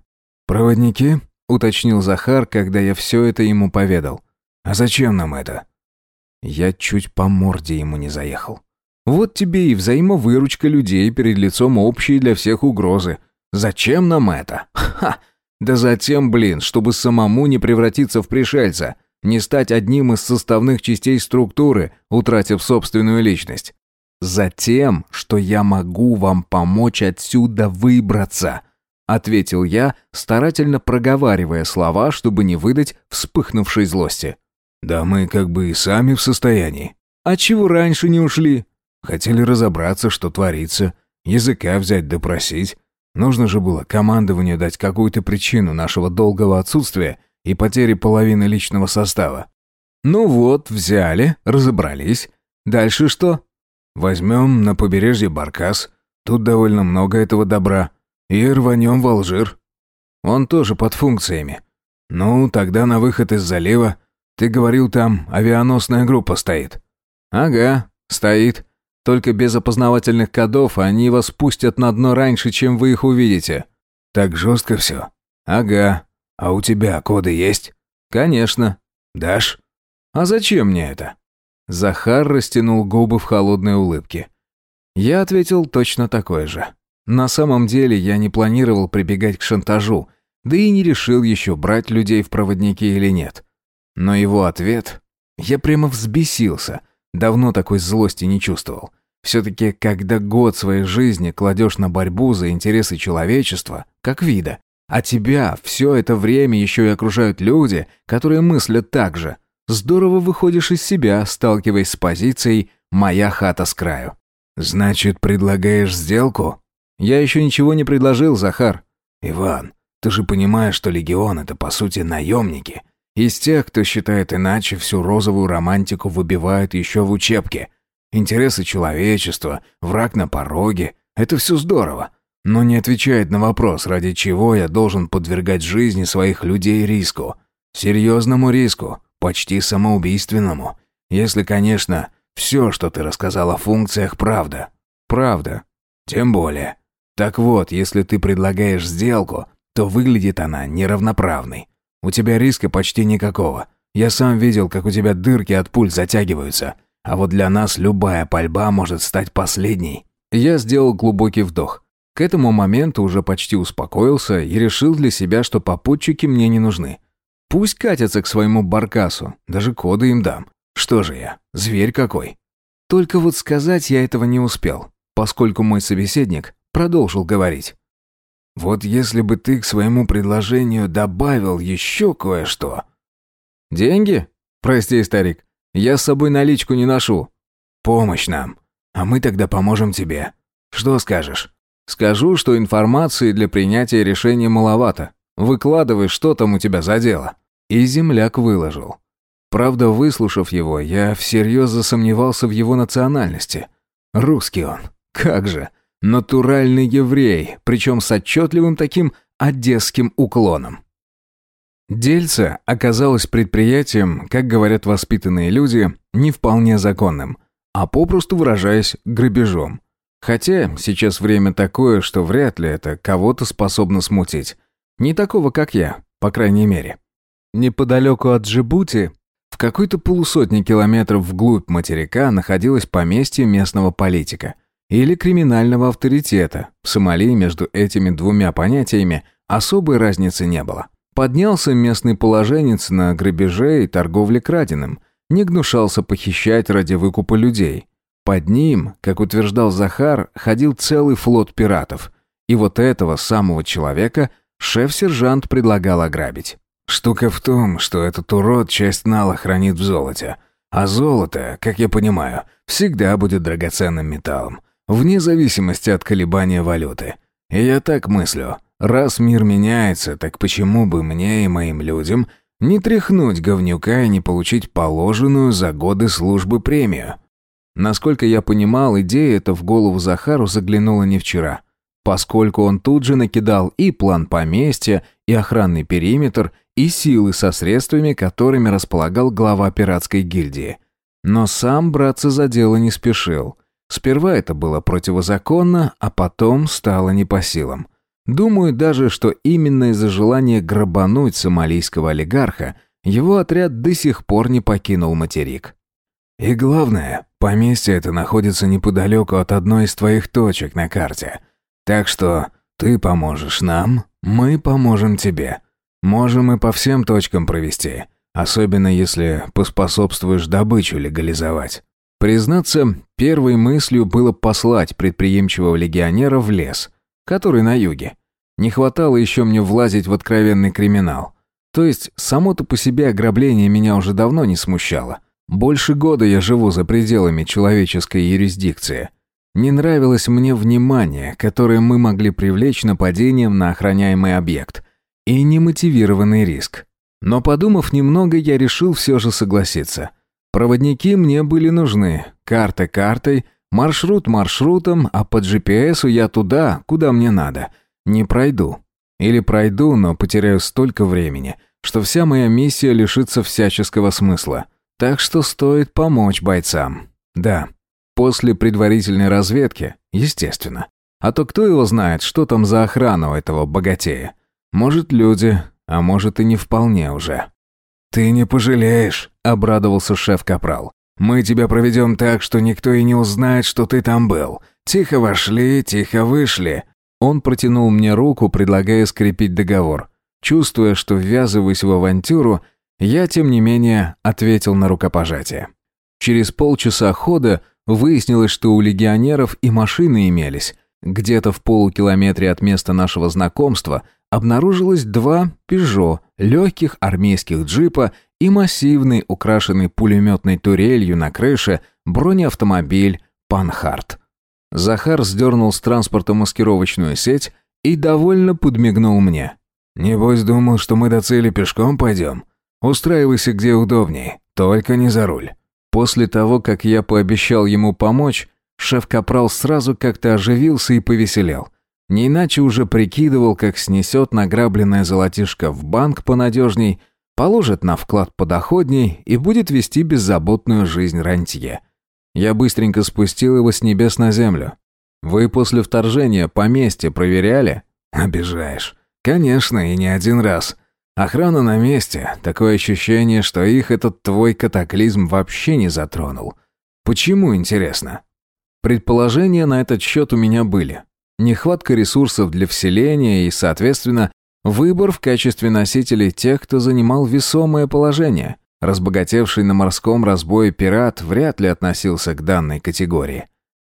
«Проводники?» — уточнил Захар, когда я все это ему поведал. «А зачем нам это?» Я чуть по морде ему не заехал. Вот тебе и взаимовыручка людей перед лицом общей для всех угрозы. Зачем нам это? Ха! Да затем, блин, чтобы самому не превратиться в пришельца, не стать одним из составных частей структуры, утратив собственную личность. Затем, что я могу вам помочь отсюда выбраться, ответил я, старательно проговаривая слова, чтобы не выдать вспыхнувшей злости. Да мы как бы и сами в состоянии. А чего раньше не ушли? Хотели разобраться, что творится, языка взять допросить. Нужно же было командованию дать какую-то причину нашего долгого отсутствия и потери половины личного состава. Ну вот, взяли, разобрались. Дальше что? Возьмем на побережье Баркас. Тут довольно много этого добра. И рванем в Алжир. Он тоже под функциями. Ну, тогда на выход из залива ты говорил, там авианосная группа стоит. Ага, стоит. Только без опознавательных кодов они вас пустят на дно раньше, чем вы их увидите. Так жестко все. Ага. А у тебя коды есть? Конечно. Дашь? А зачем мне это? Захар растянул губы в холодной улыбке. Я ответил точно такое же. На самом деле я не планировал прибегать к шантажу, да и не решил еще брать людей в проводники или нет. Но его ответ... Я прямо взбесился. Давно такой злости не чувствовал. Все-таки, когда год своей жизни кладешь на борьбу за интересы человечества, как вида, а тебя все это время еще и окружают люди, которые мыслят так же, здорово выходишь из себя, сталкиваясь с позицией «моя хата с краю». «Значит, предлагаешь сделку?» «Я еще ничего не предложил, Захар». «Иван, ты же понимаешь, что Легион — это, по сути, наемники. Из тех, кто считает иначе, всю розовую романтику выбивают еще в учебке. Интересы человечества, враг на пороге — это все здорово. Но не отвечает на вопрос, ради чего я должен подвергать жизни своих людей риску. Серьезному риску, почти самоубийственному. Если, конечно, все, что ты рассказал о функциях, правда. Правда. Тем более. Так вот, если ты предлагаешь сделку, то выглядит она неравноправной. У тебя риска почти никакого. Я сам видел, как у тебя дырки от пуль затягиваются. А вот для нас любая пальба может стать последней. Я сделал глубокий вдох. К этому моменту уже почти успокоился и решил для себя, что попутчики мне не нужны. Пусть катятся к своему баркасу, даже коды им дам. Что же я, зверь какой? Только вот сказать я этого не успел, поскольку мой собеседник продолжил говорить. Вот если бы ты к своему предложению добавил еще кое-что...» «Деньги? Прости, старик, я с собой наличку не ношу». «Помощь нам, а мы тогда поможем тебе. Что скажешь?» «Скажу, что информации для принятия решения маловато. Выкладывай, что там у тебя за дело». И земляк выложил. Правда, выслушав его, я всерьез засомневался в его национальности. Русский он. Как же. Натуральный еврей, причем с отчетливым таким одесским уклоном. Дельце оказалось предприятием, как говорят воспитанные люди, не вполне законным, а попросту выражаясь, грабежом. Хотя сейчас время такое, что вряд ли это кого-то способно смутить. Не такого, как я, по крайней мере. Неподалеку от Джибути, в какой-то полусотни километров вглубь материка, находилось поместье местного политика или криминального авторитета. В Сомали между этими двумя понятиями особой разницы не было. Поднялся местный положенец на грабеже и торговле краденым, не гнушался похищать ради выкупа людей. Под ним, как утверждал Захар, ходил целый флот пиратов. И вот этого самого человека шеф-сержант предлагал ограбить. Штука в том, что этот урод часть нала хранит в золоте. А золото, как я понимаю, всегда будет драгоценным металлом, вне зависимости от колебания валюты. И я так мыслю, раз мир меняется, так почему бы мне и моим людям не тряхнуть говнюка и не получить положенную за годы службы премию? Насколько я понимал, идея эта в голову Захару заглянула не вчера, поскольку он тут же накидал и план поместья, и охранный периметр, и силы со средствами, которыми располагал глава пиратской гильдии. Но сам браться за дело не спешил. Сперва это было противозаконно, а потом стало не по силам. Думаю даже, что именно из-за желания грабануть сомалийского олигарха его отряд до сих пор не покинул материк. И главное, поместье это находится неподалеку от одной из твоих точек на карте. Так что ты поможешь нам, мы поможем тебе. Можем и по всем точкам провести, особенно если поспособствуешь добычу легализовать. Признаться, первой мыслью было послать предприимчивого легионера в лес, который на юге. Не хватало еще мне влазить в откровенный криминал. То есть, само-то по себе ограбление меня уже давно не смущало. Больше года я живу за пределами человеческой юрисдикции. Не нравилось мне внимание, которое мы могли привлечь нападением на охраняемый объект – и немотивированный риск. Но подумав немного, я решил все же согласиться. Проводники мне были нужны, карта картой, маршрут маршрутом, а по GPS я туда, куда мне надо. Не пройду. Или пройду, но потеряю столько времени, что вся моя миссия лишится всяческого смысла. Так что стоит помочь бойцам. Да, после предварительной разведки, естественно. А то кто его знает, что там за охрана у этого богатея. Может, люди, а может и не вполне уже. «Ты не пожалеешь», — обрадовался шеф-капрал. «Мы тебя проведем так, что никто и не узнает, что ты там был. Тихо вошли, тихо вышли». Он протянул мне руку, предлагая скрепить договор. Чувствуя, что ввязываюсь в авантюру, я, тем не менее, ответил на рукопожатие. Через полчаса хода выяснилось, что у легионеров и машины имелись. Где-то в полукилометре от места нашего знакомства – обнаружилось два «Пежо», легких армейских джипа и массивный, украшенный пулеметной турелью на крыше, бронеавтомобиль «Панхарт». Захар сдернул с транспорта маскировочную сеть и довольно подмигнул мне. «Небось думал, что мы до цели пешком пойдем? Устраивайся где удобней, только не за руль». После того, как я пообещал ему помочь, шеф-капрал сразу как-то оживился и повеселел – не иначе уже прикидывал, как снесет награбленное золотишко в банк понадежней, положит на вклад подоходней и будет вести беззаботную жизнь рантье. Я быстренько спустил его с небес на землю. «Вы после вторжения поместье проверяли?» «Обижаешь». «Конечно, и не один раз. Охрана на месте. Такое ощущение, что их этот твой катаклизм вообще не затронул. Почему, интересно?» Предположения на этот счет у меня были нехватка ресурсов для вселения и, соответственно, выбор в качестве носителей тех, кто занимал весомое положение. Разбогатевший на морском разбое пират вряд ли относился к данной категории.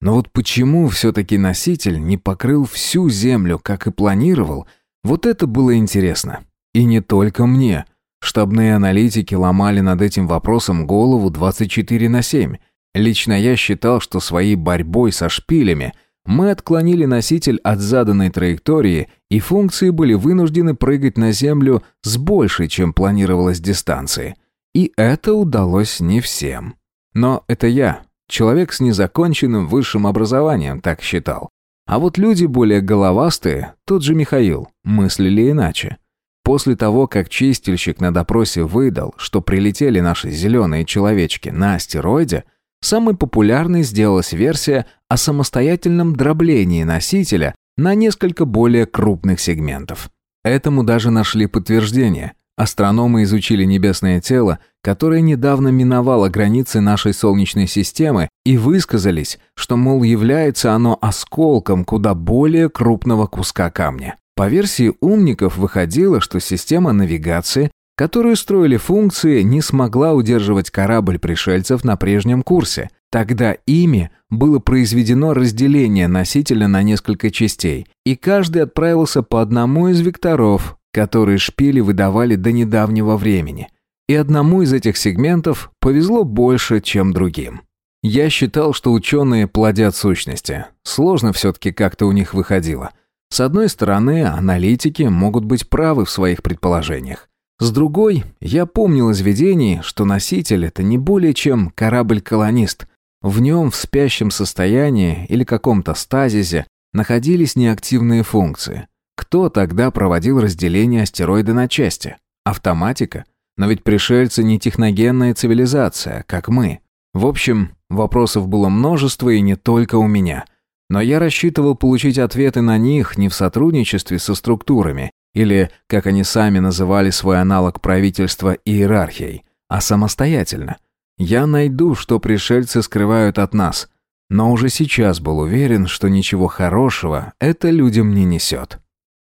Но вот почему все-таки носитель не покрыл всю Землю, как и планировал, вот это было интересно. И не только мне. Штабные аналитики ломали над этим вопросом голову 24 на 7. Лично я считал, что своей борьбой со шпилями мы отклонили носитель от заданной траектории, и функции были вынуждены прыгать на Землю с большей, чем планировалось дистанции. И это удалось не всем. Но это я, человек с незаконченным высшим образованием, так считал. А вот люди более головастые, тот же Михаил, мыслили иначе. После того, как чистильщик на допросе выдал, что прилетели наши зеленые человечки на астероиде, самой популярной сделалась версия о самостоятельном дроблении носителя на несколько более крупных сегментов. Этому даже нашли подтверждение. Астрономы изучили небесное тело, которое недавно миновало границы нашей Солнечной системы, и высказались, что, мол, является оно осколком куда более крупного куска камня. По версии умников выходило, что система навигации, которую строили функции, не смогла удерживать корабль пришельцев на прежнем курсе. Тогда ими было произведено разделение носителя на несколько частей, и каждый отправился по одному из векторов, которые шпили выдавали до недавнего времени. И одному из этих сегментов повезло больше, чем другим. Я считал, что ученые плодят сущности. Сложно все-таки как-то у них выходило – с одной стороны, аналитики могут быть правы в своих предположениях. С другой, я помнил из видений, что носитель — это не более чем корабль-колонист. В нем в спящем состоянии или каком-то стазисе находились неактивные функции. Кто тогда проводил разделение астероида на части? Автоматика? Но ведь пришельцы не техногенная цивилизация, как мы. В общем, вопросов было множество и не только у меня. Но я рассчитывал получить ответы на них не в сотрудничестве со структурами, или, как они сами называли свой аналог правительства иерархией, а самостоятельно. Я найду, что пришельцы скрывают от нас, но уже сейчас был уверен, что ничего хорошего это людям не несет.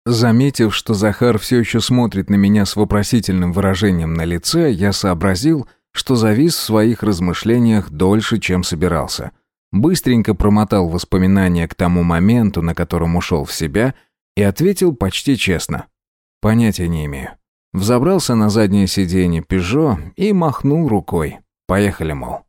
Заметив, что Захар все еще смотрит на меня с вопросительным выражением на лице, я сообразил, что завис в своих размышлениях дольше, чем собирался – быстренько промотал воспоминания к тому моменту, на котором ушел в себя, и ответил почти честно. «Понятия не имею». Взобрался на заднее сиденье «Пежо» и махнул рукой. «Поехали, мол».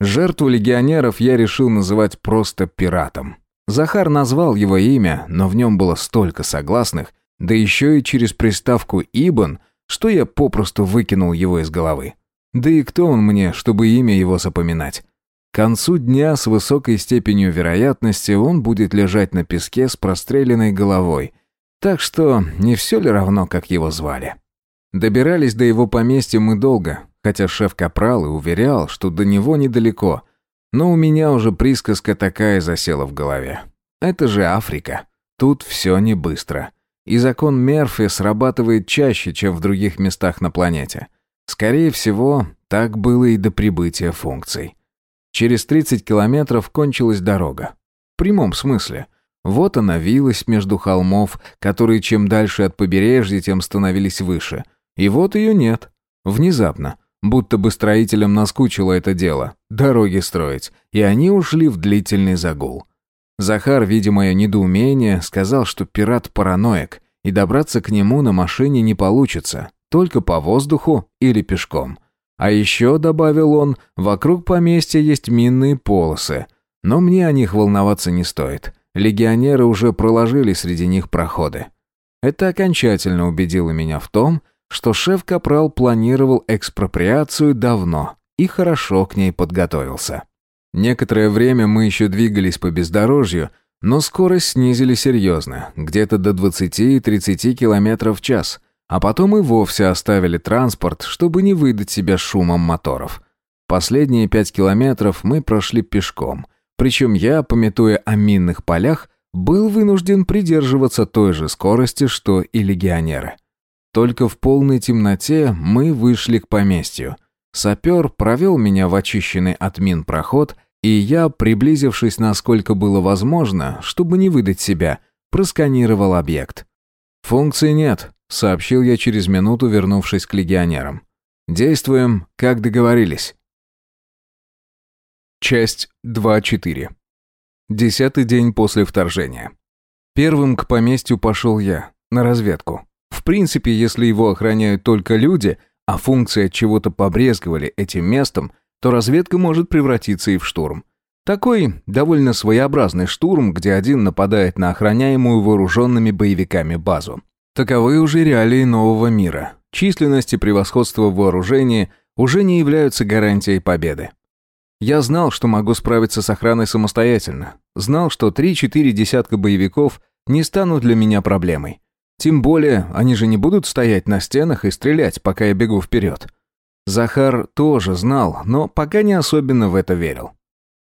Жертву легионеров я решил называть просто пиратом. Захар назвал его имя, но в нем было столько согласных, да еще и через приставку «Ибн», что я попросту выкинул его из головы. Да и кто он мне, чтобы имя его запоминать? К концу дня с высокой степенью вероятности он будет лежать на песке с простреленной головой. Так что не все ли равно, как его звали? Добирались до его поместья мы долго, хотя шеф Капрал и уверял, что до него недалеко. Но у меня уже присказка такая засела в голове. Это же Африка. Тут все не быстро. И закон Мерфи срабатывает чаще, чем в других местах на планете. Скорее всего, так было и до прибытия функций. Через 30 километров кончилась дорога. В прямом смысле. Вот она вилась между холмов, которые чем дальше от побережья, тем становились выше. И вот ее нет. Внезапно. Будто бы строителям наскучило это дело. Дороги строить. И они ушли в длительный загул. Захар, видя мое недоумение, сказал, что пират параноик, и добраться к нему на машине не получится, только по воздуху или пешком. А еще, добавил он, вокруг поместья есть минные полосы. Но мне о них волноваться не стоит. Легионеры уже проложили среди них проходы. Это окончательно убедило меня в том, что шеф-капрал планировал экспроприацию давно и хорошо к ней подготовился. Некоторое время мы еще двигались по бездорожью, но скорость снизили серьезно, где-то до 20-30 км в час – а потом и вовсе оставили транспорт, чтобы не выдать себя шумом моторов. Последние пять километров мы прошли пешком. Причем я, пометуя о минных полях, был вынужден придерживаться той же скорости, что и легионеры. Только в полной темноте мы вышли к поместью. Сапер провел меня в очищенный от мин проход, и я, приблизившись насколько было возможно, чтобы не выдать себя, просканировал объект. Функции нет, сообщил я через минуту, вернувшись к легионерам. Действуем, как договорились. Часть 2.4. Десятый день после вторжения. Первым к поместью пошел я, на разведку. В принципе, если его охраняют только люди, а функции от чего-то побрезговали этим местом, то разведка может превратиться и в штурм. Такой довольно своеобразный штурм, где один нападает на охраняемую вооруженными боевиками базу. Таковы уже реалии нового мира. Численность и превосходство в вооружении уже не являются гарантией победы. Я знал, что могу справиться с охраной самостоятельно. Знал, что 3-4 десятка боевиков не станут для меня проблемой. Тем более, они же не будут стоять на стенах и стрелять, пока я бегу вперед. Захар тоже знал, но пока не особенно в это верил.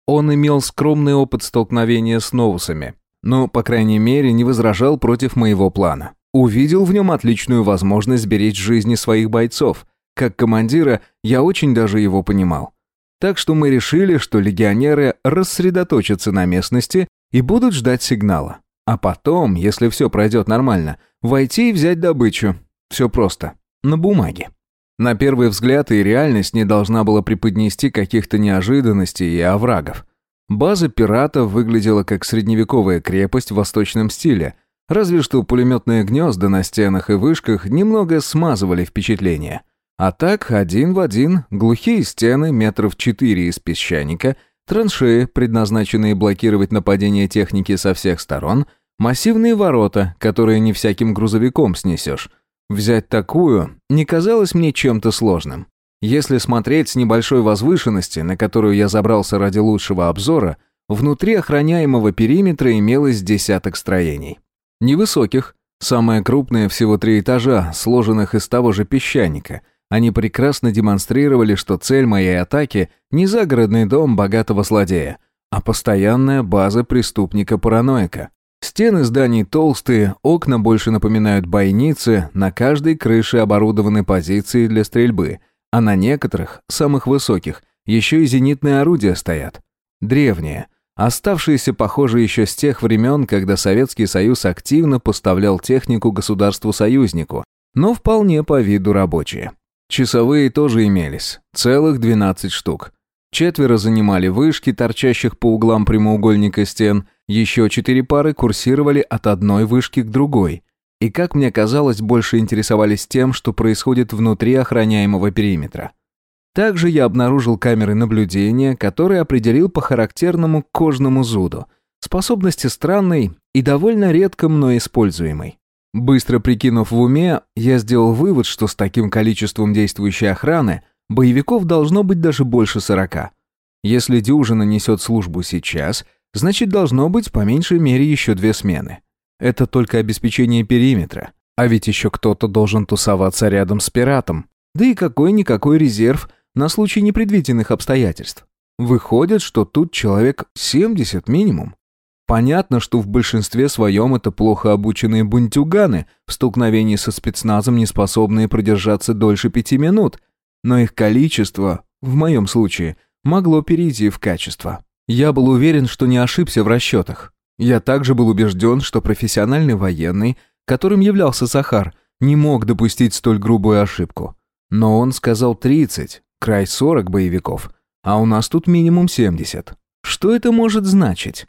Он имел скромный опыт столкновения с новусами, но, по крайней мере, не возражал против моего плана. Увидел в нем отличную возможность сберечь жизни своих бойцов. Как командира, я очень даже его понимал. Так что мы решили, что легионеры рассредоточатся на местности и будут ждать сигнала. А потом, если все пройдет нормально, войти и взять добычу. Все просто. На бумаге. На первый взгляд и реальность не должна была преподнести каких-то неожиданностей и оврагов. База пиратов выглядела как средневековая крепость в восточном стиле, разве что пулеметные гнезда на стенах и вышках немного смазывали впечатление. А так, один в один, глухие стены метров четыре из песчаника, траншеи, предназначенные блокировать нападение техники со всех сторон, массивные ворота, которые не всяким грузовиком снесешь, Взять такую не казалось мне чем-то сложным. Если смотреть с небольшой возвышенности, на которую я забрался ради лучшего обзора, внутри охраняемого периметра имелось десяток строений. Невысоких, самое крупное всего три этажа, сложенных из того же песчаника. Они прекрасно демонстрировали, что цель моей атаки не загородный дом богатого злодея, а постоянная база преступника-параноика. Стены зданий толстые, окна больше напоминают бойницы, на каждой крыше оборудованы позиции для стрельбы, а на некоторых, самых высоких, еще и зенитные орудия стоят. Древние, оставшиеся, похоже, еще с тех времен, когда Советский Союз активно поставлял технику государству-союзнику, но вполне по виду рабочие. Часовые тоже имелись, целых 12 штук. Четверо занимали вышки, торчащих по углам прямоугольника стен, еще четыре пары курсировали от одной вышки к другой. И, как мне казалось, больше интересовались тем, что происходит внутри охраняемого периметра. Также я обнаружил камеры наблюдения, которые определил по характерному кожному зуду, способности странной и довольно редко мной используемой. Быстро прикинув в уме, я сделал вывод, что с таким количеством действующей охраны – Боевиков должно быть даже больше сорока. Если дюжина несет службу сейчас, значит должно быть по меньшей мере еще две смены. Это только обеспечение периметра. А ведь еще кто-то должен тусоваться рядом с пиратом. Да и какой-никакой резерв на случай непредвиденных обстоятельств. Выходит, что тут человек 70 минимум. Понятно, что в большинстве своем это плохо обученные бунтюганы, в столкновении со спецназом не способные продержаться дольше пяти минут, но их количество, в моем случае, могло перейти в качество. Я был уверен, что не ошибся в расчетах. Я также был убежден, что профессиональный военный, которым являлся Сахар, не мог допустить столь грубую ошибку. Но он сказал 30, край 40 боевиков, а у нас тут минимум 70. Что это может значить?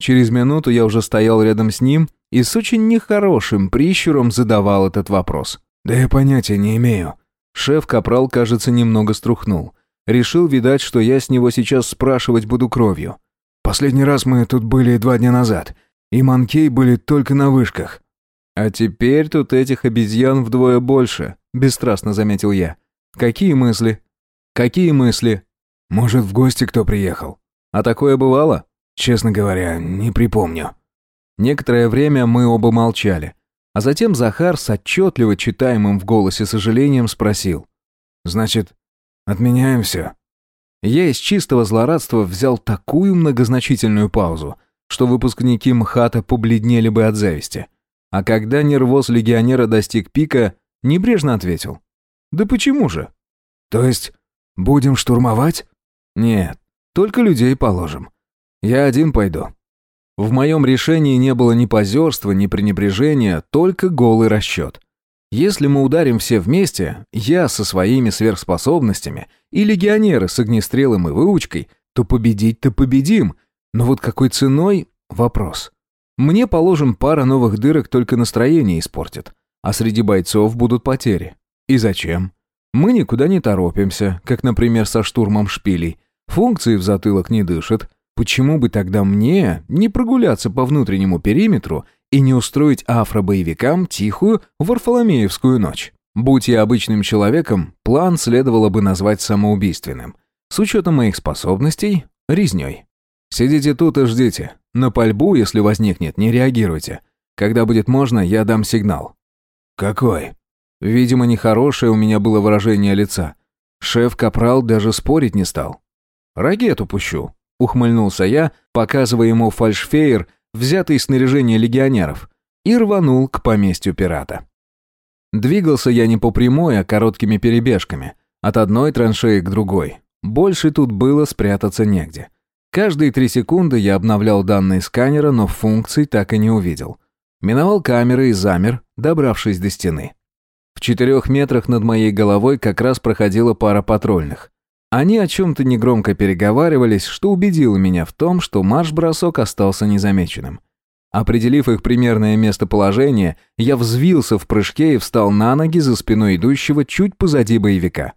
Через минуту я уже стоял рядом с ним и с очень нехорошим прищуром задавал этот вопрос. «Да я понятия не имею», Шеф-капрал, кажется, немного струхнул. Решил, видать, что я с него сейчас спрашивать буду кровью. «Последний раз мы тут были два дня назад, и манкей были только на вышках». «А теперь тут этих обезьян вдвое больше», — бесстрастно заметил я. «Какие мысли?» «Какие мысли?» «Может, в гости кто приехал?» «А такое бывало?» «Честно говоря, не припомню». Некоторое время мы оба молчали. А затем Захар с отчетливо читаемым в голосе сожалением спросил. «Значит, отменяем все?» Я из чистого злорадства взял такую многозначительную паузу, что выпускники МХАТа побледнели бы от зависти. А когда нервоз легионера достиг пика, небрежно ответил. «Да почему же?» «То есть будем штурмовать?» «Нет, только людей положим. Я один пойду. В моем решении не было ни позерства, ни пренебрежения, только голый расчет. Если мы ударим все вместе, я со своими сверхспособностями и легионеры с огнестрелом и выучкой, то победить-то победим. Но вот какой ценой – вопрос. Мне, положим, пара новых дырок только настроение испортит. А среди бойцов будут потери. И зачем? Мы никуда не торопимся, как, например, со штурмом шпилей. Функции в затылок не дышат. Почему бы тогда мне не прогуляться по внутреннему периметру и не устроить афробоевикам тихую Варфоломеевскую ночь? Будь я обычным человеком, план следовало бы назвать самоубийственным. С учетом моих способностей – резней. Сидите тут и ждите. На пальбу, если возникнет, не реагируйте. Когда будет можно, я дам сигнал. Какой? Видимо, нехорошее у меня было выражение лица. Шеф-капрал даже спорить не стал. «Ракету пущу», — ухмыльнулся я, показывая ему фальшфейер, взятый из снаряжения легионеров, и рванул к поместью пирата. Двигался я не по прямой, а короткими перебежками, от одной траншеи к другой. Больше тут было спрятаться негде. Каждые три секунды я обновлял данные сканера, но функций так и не увидел. Миновал камеры и замер, добравшись до стены. В четырех метрах над моей головой как раз проходила пара патрульных. Они о чем-то негромко переговаривались, что убедило меня в том, что марш-бросок остался незамеченным. Определив их примерное местоположение, я взвился в прыжке и встал на ноги за спиной идущего чуть позади боевика.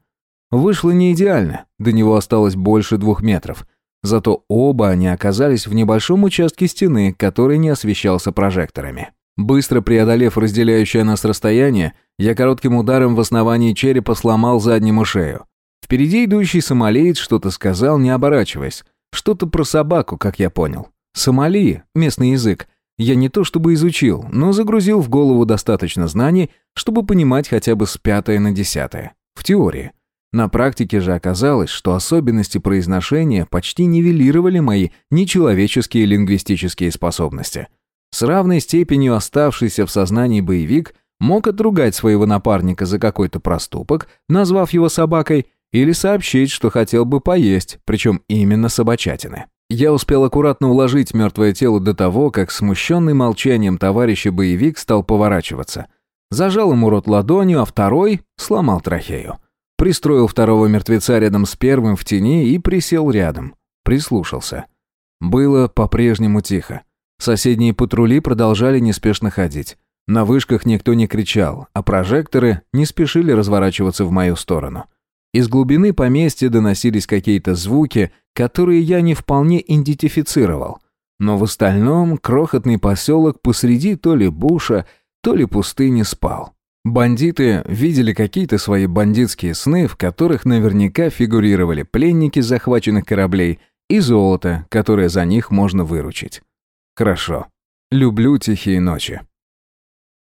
Вышло не идеально, до него осталось больше двух метров. Зато оба они оказались в небольшом участке стены, который не освещался прожекторами. Быстро преодолев разделяющее нас расстояние, я коротким ударом в основании черепа сломал заднему шею. Впереди идущий сомалиец что-то сказал, не оборачиваясь. Что-то про собаку, как я понял. Сомали, местный язык, я не то чтобы изучил, но загрузил в голову достаточно знаний, чтобы понимать хотя бы с пятое на десятое. В теории. На практике же оказалось, что особенности произношения почти нивелировали мои нечеловеческие лингвистические способности. С равной степенью оставшийся в сознании боевик мог отругать своего напарника за какой-то проступок, назвав его собакой, или сообщить, что хотел бы поесть, причем именно собачатины. Я успел аккуратно уложить мертвое тело до того, как смущенный молчанием товарища боевик стал поворачиваться. Зажал ему рот ладонью, а второй сломал трахею. Пристроил второго мертвеца рядом с первым в тени и присел рядом. Прислушался. Было по-прежнему тихо. Соседние патрули продолжали неспешно ходить. На вышках никто не кричал, а прожекторы не спешили разворачиваться в мою сторону. Из глубины поместья доносились какие-то звуки, которые я не вполне идентифицировал. Но в остальном крохотный поселок посреди то ли буша, то ли пустыни спал. Бандиты видели какие-то свои бандитские сны, в которых наверняка фигурировали пленники захваченных кораблей и золото, которое за них можно выручить. Хорошо. Люблю тихие ночи.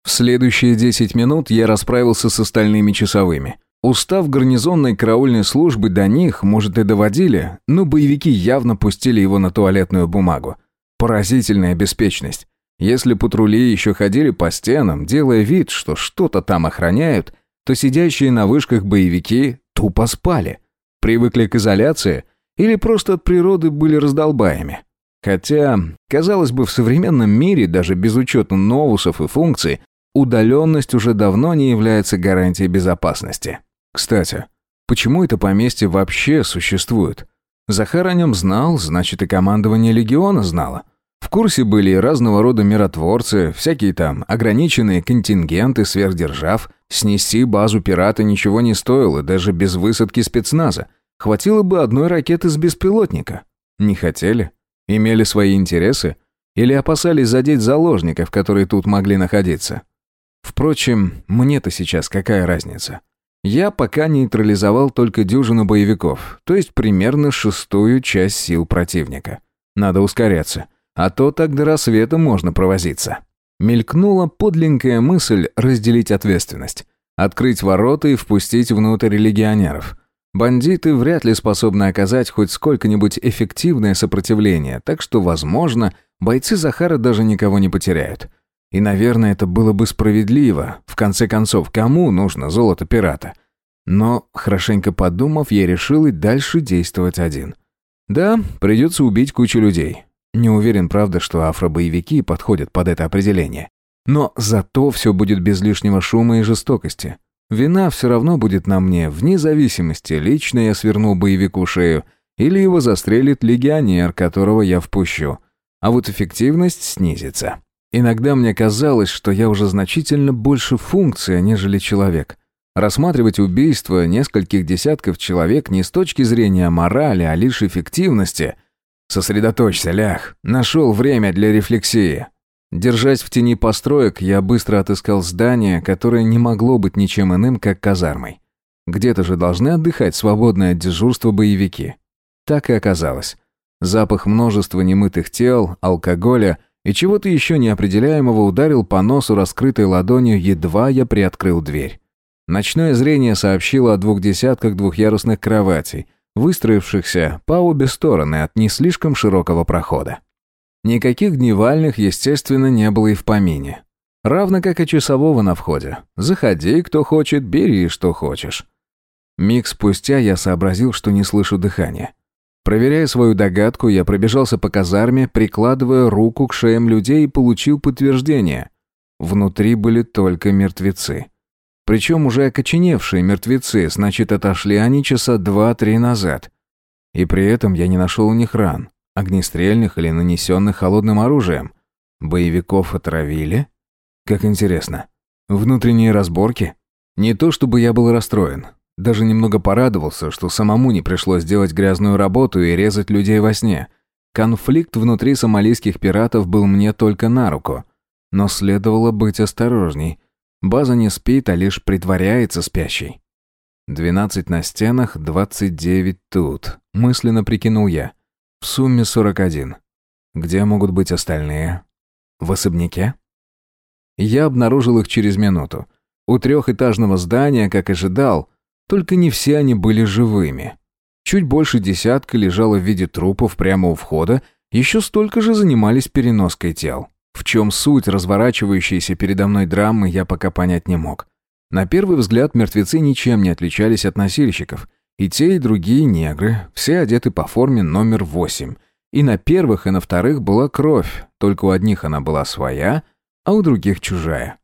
В следующие 10 минут я расправился с остальными часовыми. Устав гарнизонной караульной службы до них, может, и доводили, но боевики явно пустили его на туалетную бумагу. Поразительная беспечность. Если патрули еще ходили по стенам, делая вид, что что-то там охраняют, то сидящие на вышках боевики тупо спали. Привыкли к изоляции или просто от природы были раздолбаями. Хотя, казалось бы, в современном мире, даже без учета новусов и функций, удаленность уже давно не является гарантией безопасности. Кстати, почему это поместье вообще существует? Захар о нем знал, значит и командование легиона знало. В курсе были разного рода миротворцы, всякие там ограниченные контингенты сверхдержав. Снести базу пирата ничего не стоило, даже без высадки спецназа. Хватило бы одной ракеты с беспилотника. Не хотели? Имели свои интересы? Или опасались задеть заложников, которые тут могли находиться? Впрочем, мне-то сейчас какая разница? Я пока нейтрализовал только дюжину боевиков, то есть примерно шестую часть сил противника. Надо ускоряться, а то так до рассвета можно провозиться. Мелькнула подленькая мысль разделить ответственность. Открыть ворота и впустить внутрь легионеров. Бандиты вряд ли способны оказать хоть сколько-нибудь эффективное сопротивление, так что, возможно, бойцы Захара даже никого не потеряют. И, наверное, это было бы справедливо. В конце концов, кому нужно золото пирата? Но, хорошенько подумав, я решил и дальше действовать один. Да, придется убить кучу людей. Не уверен, правда, что афробоевики подходят под это определение. Но зато все будет без лишнего шума и жестокости. Вина все равно будет на мне, вне зависимости, лично я свернул боевику шею или его застрелит легионер, которого я впущу. А вот эффективность снизится. Иногда мне казалось, что я уже значительно больше функция, нежели человек. Рассматривать убийство нескольких десятков человек не с точки зрения морали, а лишь эффективности. Сосредоточься, лях. Нашел время для рефлексии. Держась в тени построек, я быстро отыскал здание, которое не могло быть ничем иным, как казармой. Где-то же должны отдыхать свободное от дежурства боевики. Так и оказалось. Запах множества немытых тел, алкоголя и чего-то еще неопределяемого ударил по носу раскрытой ладонью, едва я приоткрыл дверь. Ночное зрение сообщило о двух десятках двухъярусных кроватей, выстроившихся по обе стороны от не слишком широкого прохода. Никаких дневальных, естественно, не было и в помине. Равно как и часового на входе. Заходи, кто хочет, бери, что хочешь. Миг спустя я сообразил, что не слышу дыхания. Проверяя свою догадку, я пробежался по казарме, прикладывая руку к шеям людей и получил подтверждение. Внутри были только мертвецы. Причем уже окоченевшие мертвецы, значит, отошли они часа два-три назад. И при этом я не нашел у них ран огнестрельных или нанесенных холодным оружием. Боевиков отравили? Как интересно. Внутренние разборки? Не то чтобы я был расстроен. Даже немного порадовался, что самому не пришлось делать грязную работу и резать людей во сне. Конфликт внутри сомалийских пиратов был мне только на руку. Но следовало быть осторожней. База не спит, а лишь притворяется спящей. Двенадцать на стенах, двадцать девять тут. Мысленно прикинул я. В сумме 41. Где могут быть остальные? В особняке? Я обнаружил их через минуту. У трехэтажного здания, как ожидал, только не все они были живыми. Чуть больше десятка лежало в виде трупов прямо у входа, еще столько же занимались переноской тел. В чем суть разворачивающейся передо мной драмы, я пока понять не мог. На первый взгляд мертвецы ничем не отличались от носильщиков – и те, и другие негры, все одеты по форме номер восемь. И на первых, и на вторых была кровь, только у одних она была своя, а у других чужая.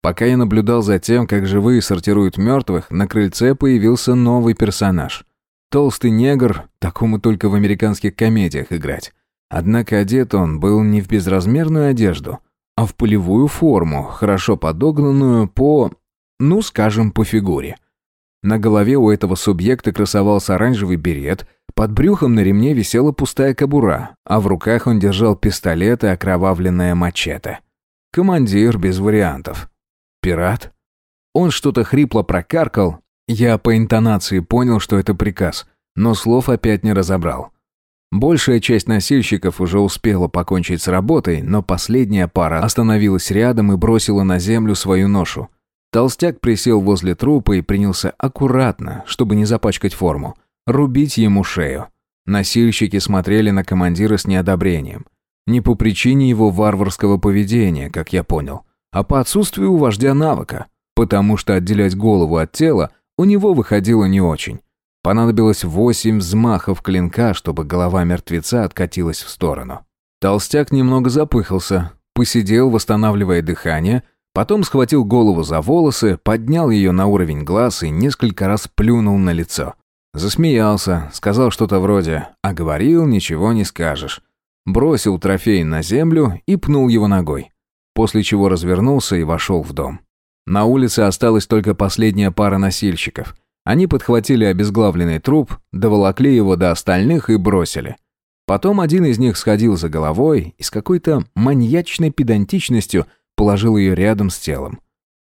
Пока я наблюдал за тем, как живые сортируют мертвых, на крыльце появился новый персонаж. Толстый негр, такому только в американских комедиях играть. Однако одет он был не в безразмерную одежду, а в полевую форму, хорошо подогнанную по, ну скажем, по фигуре. На голове у этого субъекта красовался оранжевый берет, под брюхом на ремне висела пустая кобура, а в руках он держал пистолет и окровавленное мачете. Командир без вариантов. Пират? Он что-то хрипло прокаркал. Я по интонации понял, что это приказ, но слов опять не разобрал. Большая часть носильщиков уже успела покончить с работой, но последняя пара остановилась рядом и бросила на землю свою ношу. Толстяк присел возле трупа и принялся аккуратно, чтобы не запачкать форму, рубить ему шею. Носильщики смотрели на командира с неодобрением. Не по причине его варварского поведения, как я понял, а по отсутствию у вождя навыка, потому что отделять голову от тела у него выходило не очень. Понадобилось восемь взмахов клинка, чтобы голова мертвеца откатилась в сторону. Толстяк немного запыхался, посидел, восстанавливая дыхание – Потом схватил голову за волосы, поднял ее на уровень глаз и несколько раз плюнул на лицо. Засмеялся, сказал что-то вроде «а говорил, ничего не скажешь». Бросил трофей на землю и пнул его ногой. После чего развернулся и вошел в дом. На улице осталась только последняя пара носильщиков. Они подхватили обезглавленный труп, доволокли его до остальных и бросили. Потом один из них сходил за головой и с какой-то маньячной педантичностью – положил ее рядом с телом.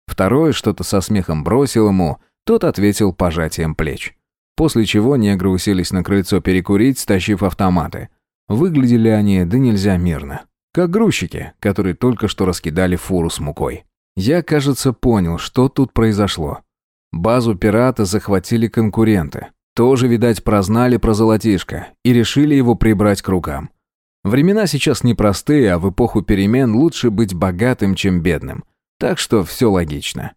Второй что-то со смехом бросил ему, тот ответил пожатием плеч. После чего негры уселись на крыльцо перекурить, стащив автоматы. Выглядели они да нельзя мирно. Как грузчики, которые только что раскидали фуру с мукой. Я, кажется, понял, что тут произошло. Базу пирата захватили конкуренты. Тоже, видать, прознали про золотишко и решили его прибрать к рукам. Времена сейчас непростые, а в эпоху перемен лучше быть богатым, чем бедным. Так что все логично.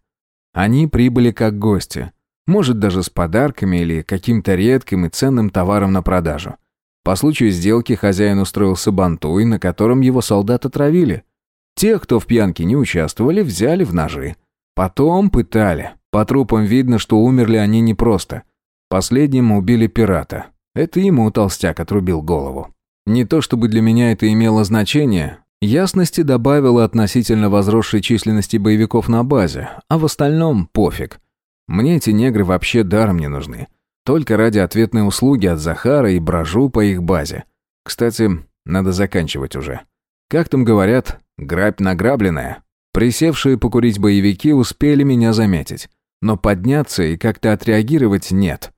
Они прибыли как гости. Может, даже с подарками или каким-то редким и ценным товаром на продажу. По случаю сделки хозяин устроил сабантуй, на котором его солдат отравили. Тех, кто в пьянке не участвовали, взяли в ножи. Потом пытали. По трупам видно, что умерли они непросто. Последним убили пирата. Это ему толстяк отрубил голову. Не то чтобы для меня это имело значение, ясности добавило относительно возросшей численности боевиков на базе, а в остальном пофиг. Мне эти негры вообще даром не нужны. Только ради ответной услуги от Захара и брожу по их базе. Кстати, надо заканчивать уже. Как там говорят, грабь награбленная. Присевшие покурить боевики успели меня заметить. Но подняться и как-то отреагировать нет.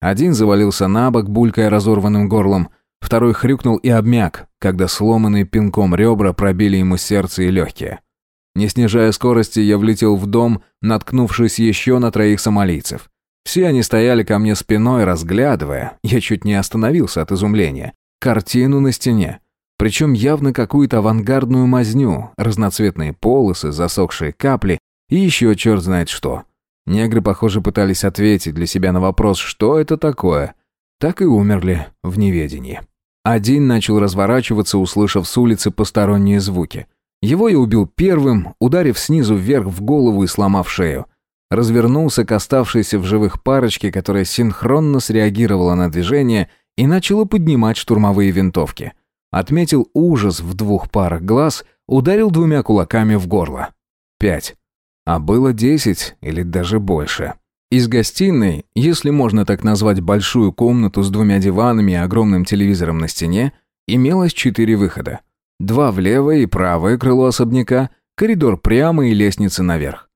Один завалился на бок, булькая разорванным горлом, второй хрюкнул и обмяк, когда сломанные пинком ребра пробили ему сердце и легкие. Не снижая скорости, я влетел в дом, наткнувшись еще на троих сомалийцев. Все они стояли ко мне спиной, разглядывая, я чуть не остановился от изумления, картину на стене. Причем явно какую-то авангардную мазню, разноцветные полосы, засохшие капли и еще черт знает что. Негры, похоже, пытались ответить для себя на вопрос, что это такое. Так и умерли в неведении. Один начал разворачиваться, услышав с улицы посторонние звуки. Его я убил первым, ударив снизу вверх в голову и сломав шею. Развернулся к оставшейся в живых парочке, которая синхронно среагировала на движение и начала поднимать штурмовые винтовки. Отметил ужас в двух парах глаз, ударил двумя кулаками в горло. Пять. А было десять или даже больше. Из гостиной, если можно так назвать большую комнату с двумя диванами и огромным телевизором на стене, имелось четыре выхода. Два в левое и правое крыло особняка, коридор прямо и лестница наверх.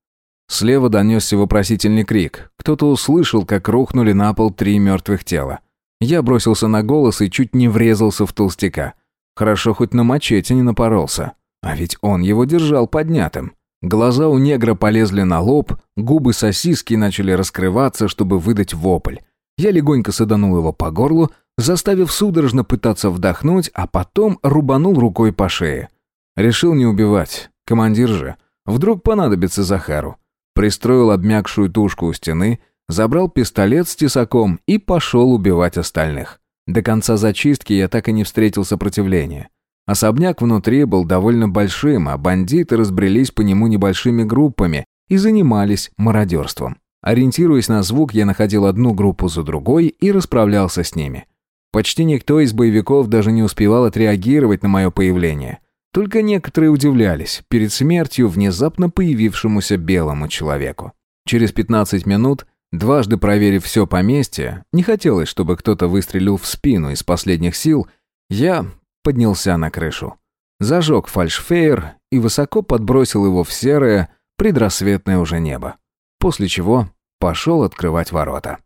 Слева донесся вопросительный крик. Кто-то услышал, как рухнули на пол три мертвых тела. Я бросился на голос и чуть не врезался в толстяка. Хорошо, хоть на мачете не напоролся. А ведь он его держал поднятым. Глаза у негра полезли на лоб, губы сосиски начали раскрываться, чтобы выдать вопль. Я легонько саданул его по горлу, заставив судорожно пытаться вдохнуть, а потом рубанул рукой по шее. Решил не убивать. Командир же. Вдруг понадобится Захару. Пристроил обмякшую тушку у стены, забрал пистолет с тесаком и пошел убивать остальных. До конца зачистки я так и не встретил сопротивления. Особняк внутри был довольно большим, а бандиты разбрелись по нему небольшими группами и занимались мародерством. Ориентируясь на звук, я находил одну группу за другой и расправлялся с ними. Почти никто из боевиков даже не успевал отреагировать на мое появление. Только некоторые удивлялись перед смертью внезапно появившемуся белому человеку. Через 15 минут, дважды проверив все поместье, не хотелось, чтобы кто-то выстрелил в спину из последних сил, я поднялся на крышу. Зажег фальшфейер и высоко подбросил его в серое, предрассветное уже небо. После чего пошел открывать ворота.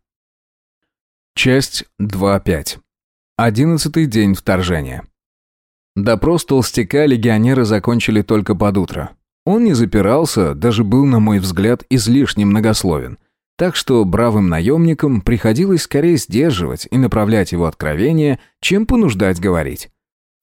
Часть 2.5. Одиннадцатый день вторжения. Допрос толстяка легионеры закончили только под утро. Он не запирался, даже был, на мой взгляд, излишне многословен. Так что бравым наемникам приходилось скорее сдерживать и направлять его откровения, чем понуждать говорить.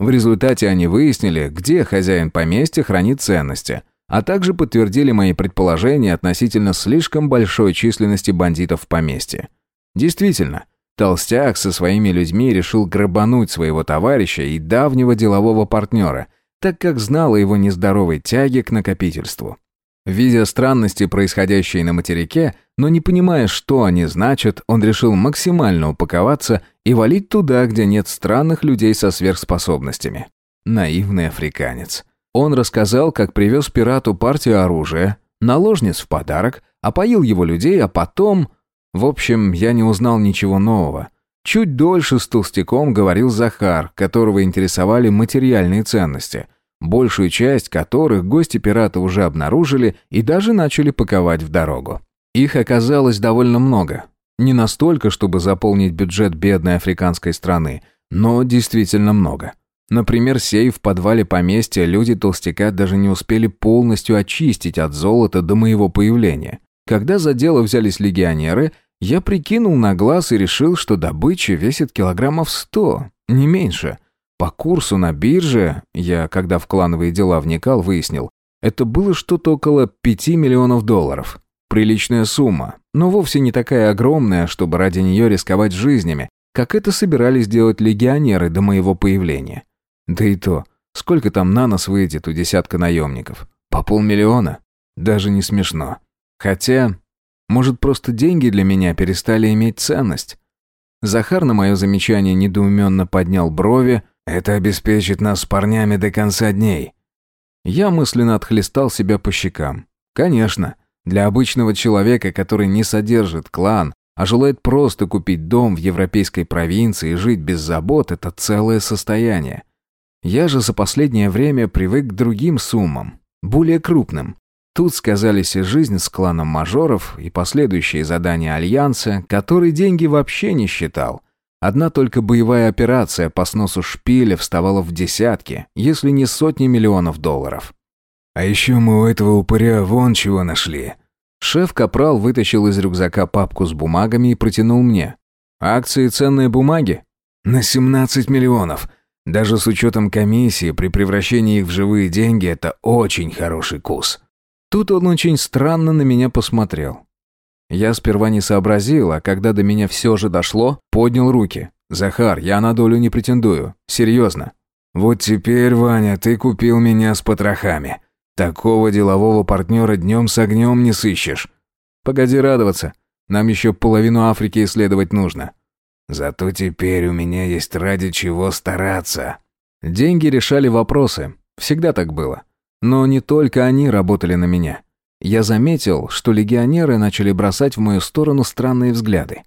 В результате они выяснили, где хозяин поместья хранит ценности, а также подтвердили мои предположения относительно слишком большой численности бандитов в поместье. Действительно, толстяк со своими людьми решил грабануть своего товарища и давнего делового партнера, так как знал о его нездоровой тяге к накопительству. Видя странности, происходящие на материке, но не понимая, что они значат, он решил максимально упаковаться и валить туда, где нет странных людей со сверхспособностями. Наивный африканец. Он рассказал, как привез пирату партию оружия, наложниц в подарок, опоил его людей, а потом... В общем, я не узнал ничего нового. Чуть дольше с толстяком говорил Захар, которого интересовали материальные ценности – большую часть которых гости пирата уже обнаружили и даже начали паковать в дорогу. Их оказалось довольно много. Не настолько, чтобы заполнить бюджет бедной африканской страны, но действительно много. Например, сейф в подвале поместья люди толстяка даже не успели полностью очистить от золота до моего появления. Когда за дело взялись легионеры, я прикинул на глаз и решил, что добыча весит килограммов сто, не меньше – по курсу на бирже, я, когда в клановые дела вникал, выяснил, это было что-то около 5 миллионов долларов. Приличная сумма, но вовсе не такая огромная, чтобы ради нее рисковать жизнями, как это собирались делать легионеры до моего появления. Да и то, сколько там на нас выйдет у десятка наемников? По полмиллиона? Даже не смешно. Хотя, может, просто деньги для меня перестали иметь ценность? Захар на мое замечание недоуменно поднял брови. «Это обеспечит нас с парнями до конца дней». Я мысленно отхлестал себя по щекам. Конечно, для обычного человека, который не содержит клан, а желает просто купить дом в европейской провинции и жить без забот, это целое состояние. Я же за последнее время привык к другим суммам, более крупным. Тут сказались и жизнь с кланом мажоров, и последующие задания Альянса, который деньги вообще не считал. Одна только боевая операция по сносу шпиля вставала в десятки, если не сотни миллионов долларов. «А еще мы у этого упыря вон чего нашли». Шеф-капрал вытащил из рюкзака папку с бумагами и протянул мне. «Акции ценные бумаги?» «На 17 миллионов. Даже с учетом комиссии при превращении их в живые деньги это очень хороший курс». Тут он очень странно на меня посмотрел. Я сперва не сообразил, а когда до меня все же дошло, поднял руки. «Захар, я на долю не претендую. Серьезно». «Вот теперь, Ваня, ты купил меня с потрохами. Такого делового партнера днем с огнем не сыщешь». «Погоди радоваться. Нам еще половину Африки исследовать нужно». «Зато теперь у меня есть ради чего стараться». Деньги решали вопросы. Всегда так было. Но не только они работали на меня. Я заметил, что легионеры начали бросать в мою сторону странные взгляды.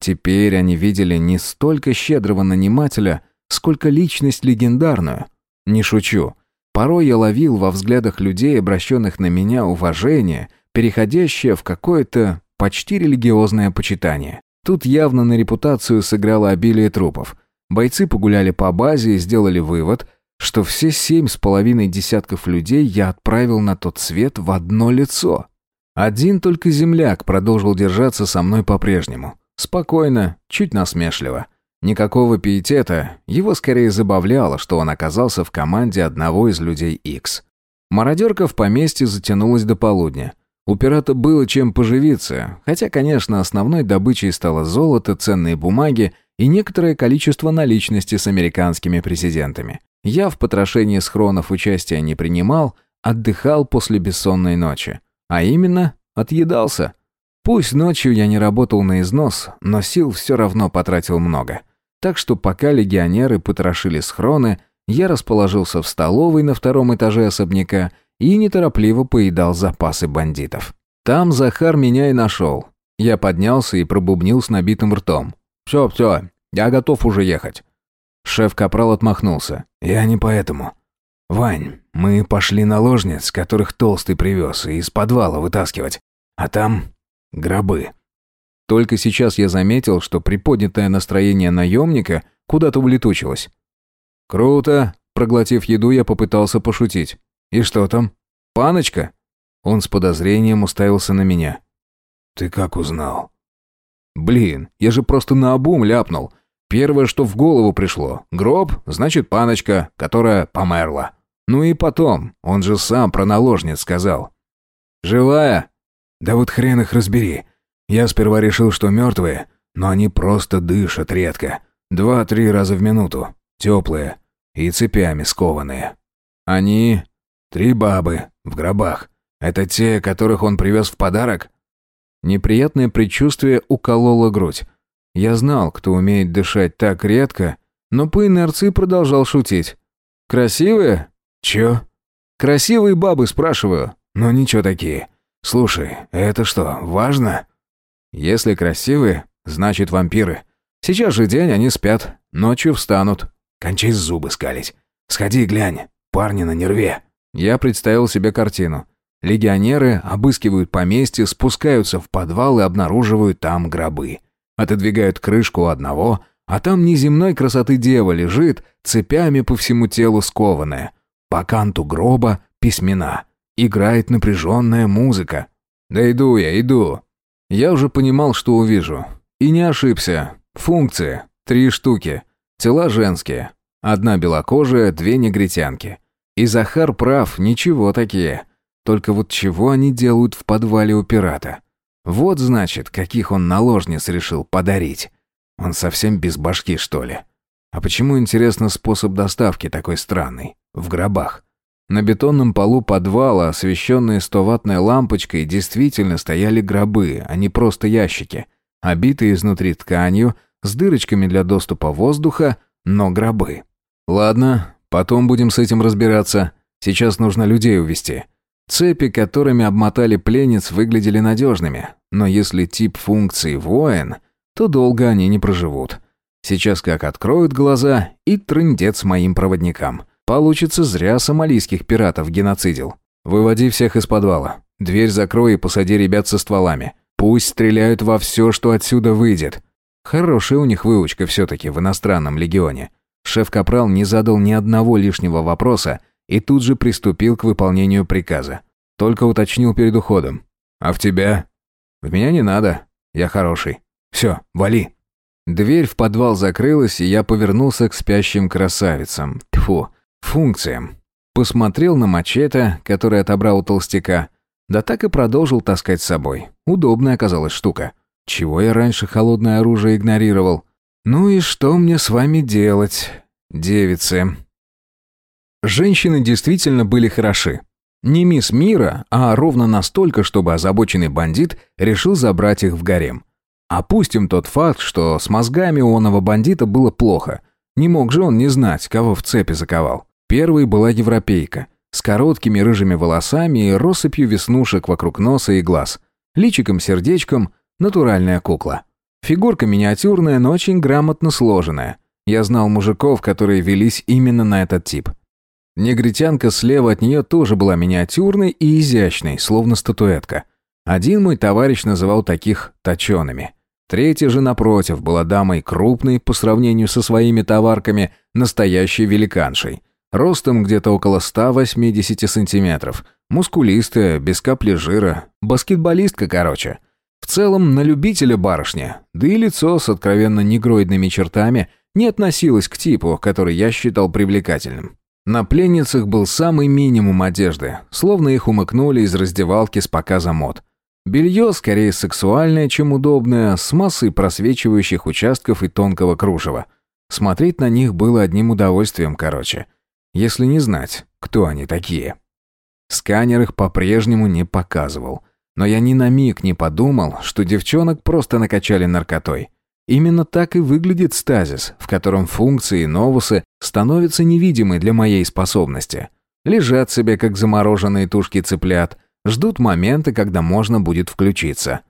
Теперь они видели не столько щедрого нанимателя, сколько личность легендарную. Не шучу. Порой я ловил во взглядах людей, обращенных на меня, уважение, переходящее в какое-то почти религиозное почитание. Тут явно на репутацию сыграло обилие трупов. Бойцы погуляли по базе и сделали вывод, что все семь с половиной десятков людей я отправил на тот свет в одно лицо. Один только земляк продолжил держаться со мной по-прежнему. Спокойно, чуть насмешливо. Никакого пиетета, его скорее забавляло, что он оказался в команде одного из людей X. Мародерка в поместье затянулась до полудня. У пирата было чем поживиться, хотя, конечно, основной добычей стало золото, ценные бумаги и некоторое количество наличности с американскими президентами. Я в потрошении схронов участия не принимал, отдыхал после бессонной ночи. А именно, отъедался. Пусть ночью я не работал на износ, но сил все равно потратил много. Так что пока легионеры потрошили схроны, я расположился в столовой на втором этаже особняка и неторопливо поедал запасы бандитов. Там Захар меня и нашел. Я поднялся и пробубнил с набитым ртом. «Все, все, я готов уже ехать». Шеф-капрал отмахнулся. «Я не поэтому. Вань, мы пошли наложниц, которых Толстый привез, и из подвала вытаскивать. А там гробы». Только сейчас я заметил, что приподнятое настроение наемника куда-то улетучилось. «Круто!» Проглотив еду, я попытался пошутить. «И что там? Паночка?» Он с подозрением уставился на меня. «Ты как узнал?» «Блин, я же просто наобум ляпнул. Первое, что в голову пришло. Гроб, значит, паночка, которая померла. Ну и потом, он же сам про наложниц сказал. «Живая?» «Да вот хрен их разбери. Я сперва решил, что мертвые, но они просто дышат редко. Два-три раза в минуту. Теплые. И цепями скованные. Они... Три бабы. В гробах. Это те, которых он привез в подарок?» Неприятное предчувствие укололо грудь. Я знал, кто умеет дышать так редко, но по инерции продолжал шутить. «Красивые?» «Чё?» «Красивые бабы, спрашиваю». «Ну ничего такие. Слушай, это что, важно?» «Если красивые, значит вампиры. Сейчас же день, они спят, ночью встанут». «Кончай зубы скалить. Сходи и глянь, парни на нерве». Я представил себе картину. Легионеры обыскивают поместье, спускаются в подвал и обнаруживают там гробы. Отодвигают крышку одного, а там неземной красоты дева лежит, цепями по всему телу скованная. По канту гроба письмена. Играет напряженная музыка. Да иду я, иду. Я уже понимал, что увижу. И не ошибся. Функции. Три штуки. Тела женские. Одна белокожая, две негритянки. И Захар прав, ничего такие. Только вот чего они делают в подвале у пирата? Вот, значит, каких он наложниц решил подарить. Он совсем без башки, что ли? А почему, интересно, способ доставки такой странный? В гробах. На бетонном полу подвала, освещенные стоватной лампочкой, действительно стояли гробы, а не просто ящики. Обитые изнутри тканью, с дырочками для доступа воздуха, но гробы. Ладно, потом будем с этим разбираться. Сейчас нужно людей увести. Цепи, которыми обмотали пленниц, выглядели надежными, но если тип функции воин, то долго они не проживут. Сейчас как откроют глаза и трындец моим проводникам. Получится зря сомалийских пиратов геноцидил. Выводи всех из подвала. Дверь закрой и посади ребят со стволами. Пусть стреляют во все, что отсюда выйдет. Хорошая у них выучка все-таки в иностранном легионе. Шеф-капрал не задал ни одного лишнего вопроса и тут же приступил к выполнению приказа. Только уточнил перед уходом. «А в тебя?» «В меня не надо. Я хороший. Все, вали». Дверь в подвал закрылась, и я повернулся к спящим красавицам. Тьфу, функциям. Посмотрел на мачете, который отобрал у толстяка. Да так и продолжил таскать с собой. Удобная оказалась штука. Чего я раньше холодное оружие игнорировал? Ну и что мне с вами делать, девицы? Женщины действительно были хороши. Не мисс Мира, а ровно настолько, чтобы озабоченный бандит решил забрать их в гарем. Опустим тот факт, что с мозгами у оного бандита было плохо. Не мог же он не знать, кого в цепи заковал. Первой была европейка, с короткими рыжими волосами и россыпью веснушек вокруг носа и глаз. Личиком-сердечком натуральная кукла. Фигурка миниатюрная, но очень грамотно сложенная. Я знал мужиков, которые велись именно на этот тип. Негритянка слева от нее тоже была миниатюрной и изящной, словно статуэтка. Один мой товарищ называл таких точеными. Третья же, напротив, была дамой крупной по сравнению со своими товарками, настоящей великаншей. Ростом где-то около 180 сантиметров. Мускулистая, без капли жира. Баскетболистка, короче. В целом, на любителя барышня. Да и лицо с откровенно негроидными чертами не относилось к типу, который я считал привлекательным. На пленницах был самый минимум одежды, словно их умыкнули из раздевалки с показа мод. Белье скорее сексуальное, чем удобное, с массой просвечивающих участков и тонкого кружева. Смотреть на них было одним удовольствием, короче. Если не знать, кто они такие. Сканер их по-прежнему не показывал. Но я ни на миг не подумал, что девчонок просто накачали наркотой. Именно так и выглядит стазис, в котором функции и новусы становятся невидимы для моей способности. Лежат себе, как замороженные тушки цыплят, ждут момента, когда можно будет включиться.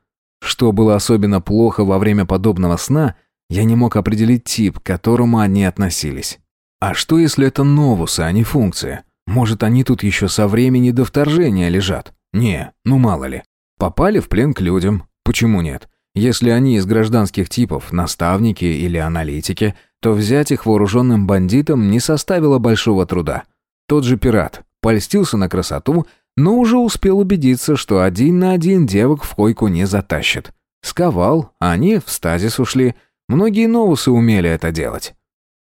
Что было особенно плохо во время подобного сна, я не мог определить тип, к которому они относились. А что, если это новусы, а не функция? Может, они тут еще со времени до вторжения лежат? Не, ну мало ли. Попали в плен к людям. Почему нет? Если они из гражданских типов, наставники или аналитики, то взять их вооруженным бандитам не составило большого труда. Тот же пират польстился на красоту, но уже успел убедиться, что один на один девок в койку не затащит. Сковал, а они в стазис ушли. Многие новусы умели это делать.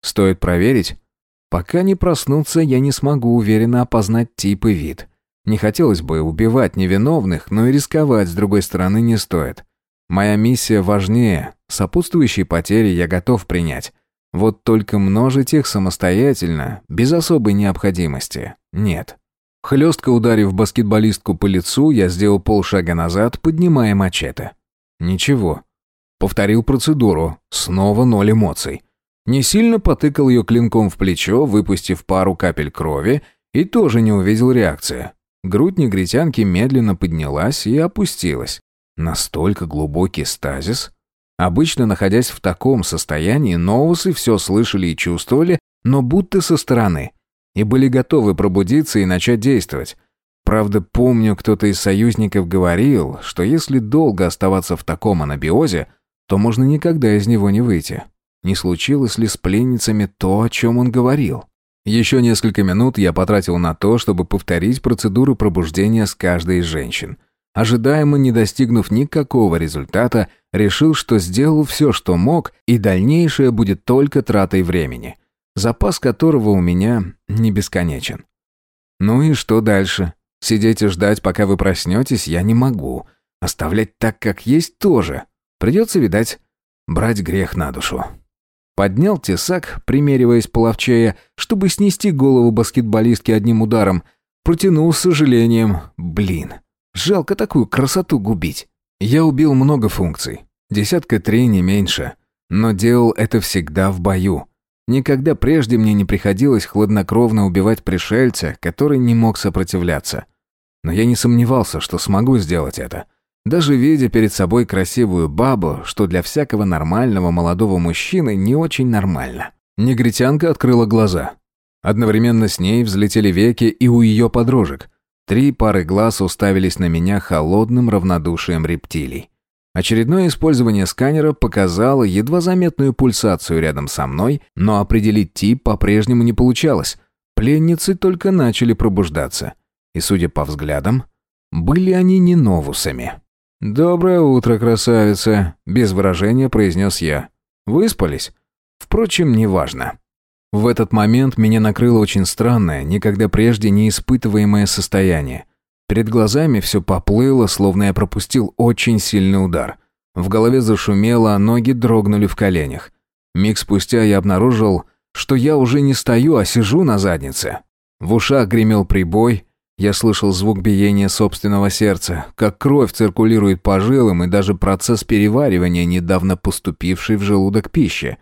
Стоит проверить. Пока не проснуться, я не смогу уверенно опознать тип и вид. Не хотелось бы убивать невиновных, но и рисковать с другой стороны не стоит. Моя миссия важнее, сопутствующие потери я готов принять. Вот только множить их самостоятельно, без особой необходимости, нет. Хлестко ударив баскетболистку по лицу, я сделал полшага назад, поднимая мачете. Ничего. Повторил процедуру. Снова ноль эмоций. Не сильно потыкал ее клинком в плечо, выпустив пару капель крови, и тоже не увидел реакции. Грудь негритянки медленно поднялась и опустилась. Настолько глубокий стазис? Обычно, находясь в таком состоянии, новусы все слышали и чувствовали, но будто со стороны. И были готовы пробудиться и начать действовать. Правда, помню, кто-то из союзников говорил, что если долго оставаться в таком анабиозе, то можно никогда из него не выйти. Не случилось ли с пленницами то, о чем он говорил? Еще несколько минут я потратил на то, чтобы повторить процедуру пробуждения с каждой из женщин – ожидаемо не достигнув никакого результата, решил, что сделал все, что мог, и дальнейшее будет только тратой времени, запас которого у меня не бесконечен. Ну и что дальше? Сидеть и ждать, пока вы проснетесь, я не могу. Оставлять так, как есть, тоже. Придется, видать, брать грех на душу. Поднял тесак, примериваясь половчея, чтобы снести голову баскетболистки одним ударом. Протянул с сожалением. Блин, Жалко такую красоту губить. Я убил много функций. Десятка три, не меньше. но делал это всегда в бою. Никогда прежде мне не приходилось хладнокровно убивать пришельца, который не мог сопротивляться. Но я не сомневался, что смогу сделать это. Даже видя перед собой красивую бабу, что для всякого нормального молодого мужчины не очень нормально. Негритянка открыла глаза. Одновременно с ней взлетели веки и у ее подружек. Три пары глаз уставились на меня холодным равнодушием рептилий. Очередное использование сканера показало едва заметную пульсацию рядом со мной, но определить тип по-прежнему не получалось. Пленницы только начали пробуждаться. И, судя по взглядам, были они не новусами. «Доброе утро, красавица», — без выражения произнес я. «Выспались?» Впрочем, неважно. В этот момент меня накрыло очень странное, никогда прежде не испытываемое состояние. Перед глазами все поплыло, словно я пропустил очень сильный удар. В голове зашумело, а ноги дрогнули в коленях. Миг спустя я обнаружил, что я уже не стою, а сижу на заднице. В ушах гремел прибой, я слышал звук биения собственного сердца, как кровь циркулирует по жилам и даже процесс переваривания недавно поступившей в желудок пищи.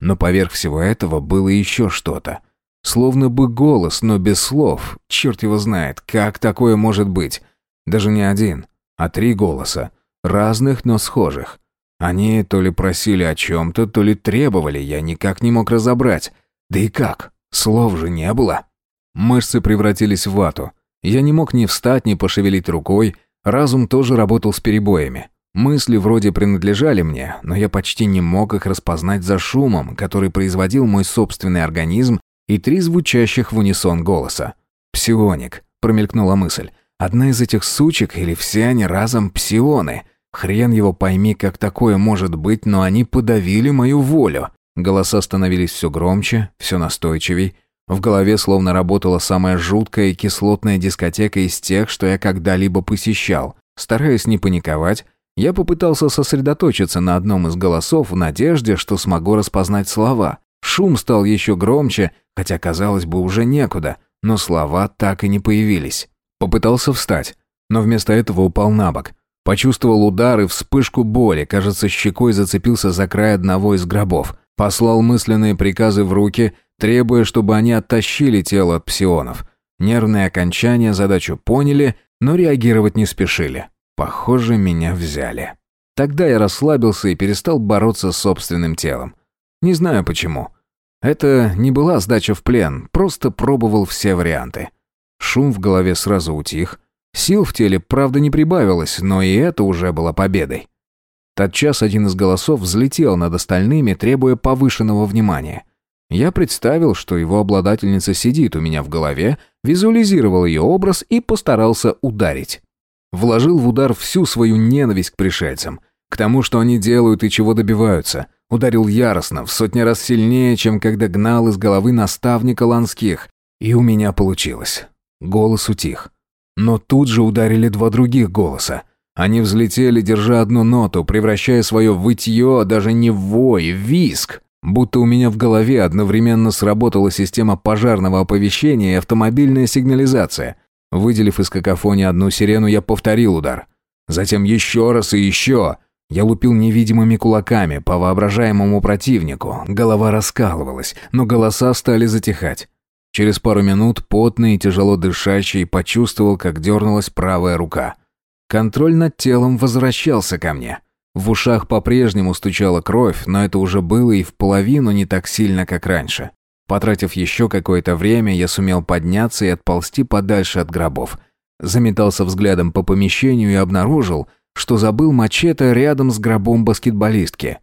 Но поверх всего этого было еще что-то. Словно бы голос, но без слов. Черт его знает, как такое может быть. Даже не один, а три голоса. Разных, но схожих. Они то ли просили о чем-то, то ли требовали, я никак не мог разобрать. Да и как? Слов же не было. Мышцы превратились в вату. Я не мог ни встать, ни пошевелить рукой. Разум тоже работал с перебоями. Мысли вроде принадлежали мне, но я почти не мог их распознать за шумом, который производил мой собственный организм и три звучащих в унисон голоса. «Псионик», — промелькнула мысль. «Одна из этих сучек или все они разом псионы? Хрен его пойми, как такое может быть, но они подавили мою волю». Голоса становились все громче, все настойчивей. В голове словно работала самая жуткая и кислотная дискотека из тех, что я когда-либо посещал. Стараясь не паниковать, я попытался сосредоточиться на одном из голосов в надежде, что смогу распознать слова. Шум стал еще громче, хотя, казалось бы, уже некуда, но слова так и не появились. Попытался встать, но вместо этого упал на бок. Почувствовал удар и вспышку боли, кажется, щекой зацепился за край одного из гробов. Послал мысленные приказы в руки, требуя, чтобы они оттащили тело от псионов. Нервные окончания задачу поняли, но реагировать не спешили. Похоже, меня взяли. Тогда я расслабился и перестал бороться с собственным телом. Не знаю почему. Это не была сдача в плен, просто пробовал все варианты. Шум в голове сразу утих. Сил в теле, правда, не прибавилось, но и это уже было победой. Тотчас один из голосов взлетел над остальными, требуя повышенного внимания. Я представил, что его обладательница сидит у меня в голове, визуализировал ее образ и постарался ударить. Вложил в удар всю свою ненависть к пришельцам, к тому, что они делают и чего добиваются. Ударил яростно, в сотни раз сильнее, чем когда гнал из головы наставника Ланских. И у меня получилось. Голос утих. Но тут же ударили два других голоса. Они взлетели, держа одну ноту, превращая свое вытье даже не в вой, в виск. Будто у меня в голове одновременно сработала система пожарного оповещения и автомобильная сигнализация – Выделив из какофонии одну сирену, я повторил удар. Затем еще раз и еще. Я лупил невидимыми кулаками по воображаемому противнику. Голова раскалывалась, но голоса стали затихать. Через пару минут, потный и тяжело дышащий, почувствовал, как дернулась правая рука. Контроль над телом возвращался ко мне. В ушах по-прежнему стучала кровь, но это уже было и в половину не так сильно, как раньше. Потратив еще какое-то время, я сумел подняться и отползти подальше от гробов. Заметался взглядом по помещению и обнаружил, что забыл мачете рядом с гробом баскетболистки.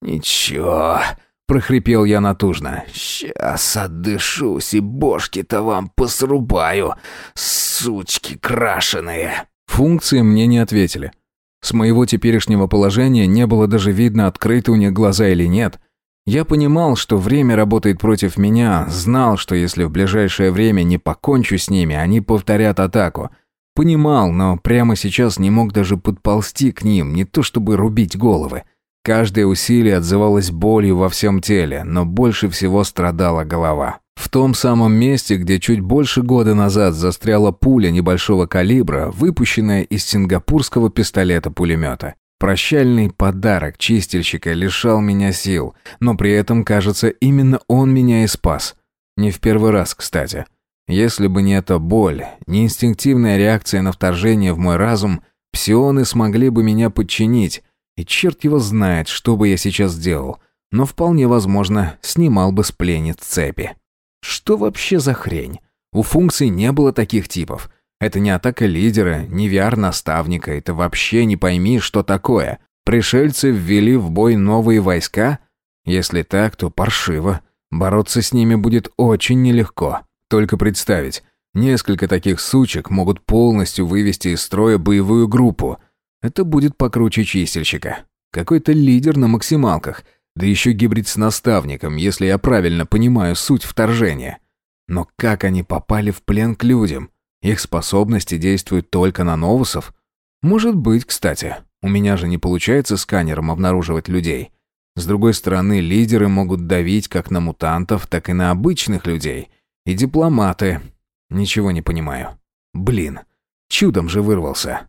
«Ничего», — прохрипел я натужно, — «сейчас отдышусь и бошки-то вам посрубаю, сучки крашеные». Функции мне не ответили. С моего теперешнего положения не было даже видно, открыты у них глаза или нет — я понимал, что время работает против меня, знал, что если в ближайшее время не покончу с ними, они повторят атаку. Понимал, но прямо сейчас не мог даже подползти к ним, не то чтобы рубить головы. Каждое усилие отзывалось болью во всем теле, но больше всего страдала голова. В том самом месте, где чуть больше года назад застряла пуля небольшого калибра, выпущенная из сингапурского пистолета-пулемета. Прощальный подарок чистильщика лишал меня сил, но при этом, кажется, именно он меня и спас. Не в первый раз, кстати. Если бы не эта боль, не инстинктивная реакция на вторжение в мой разум, псионы смогли бы меня подчинить, и черт его знает, что бы я сейчас сделал, но вполне возможно, снимал бы с пленниц цепи. Что вообще за хрень? У функций не было таких типов. Это не атака лидера, не VR-наставника, это вообще не пойми, что такое. Пришельцы ввели в бой новые войска? Если так, то паршиво. Бороться с ними будет очень нелегко. Только представить, несколько таких сучек могут полностью вывести из строя боевую группу. Это будет покруче чистильщика. Какой-то лидер на максималках, да еще гибрид с наставником, если я правильно понимаю суть вторжения. Но как они попали в плен к людям? Их способности действуют только на новусов? Может быть, кстати. У меня же не получается сканером обнаруживать людей. С другой стороны, лидеры могут давить как на мутантов, так и на обычных людей. И дипломаты. Ничего не понимаю. Блин, чудом же вырвался.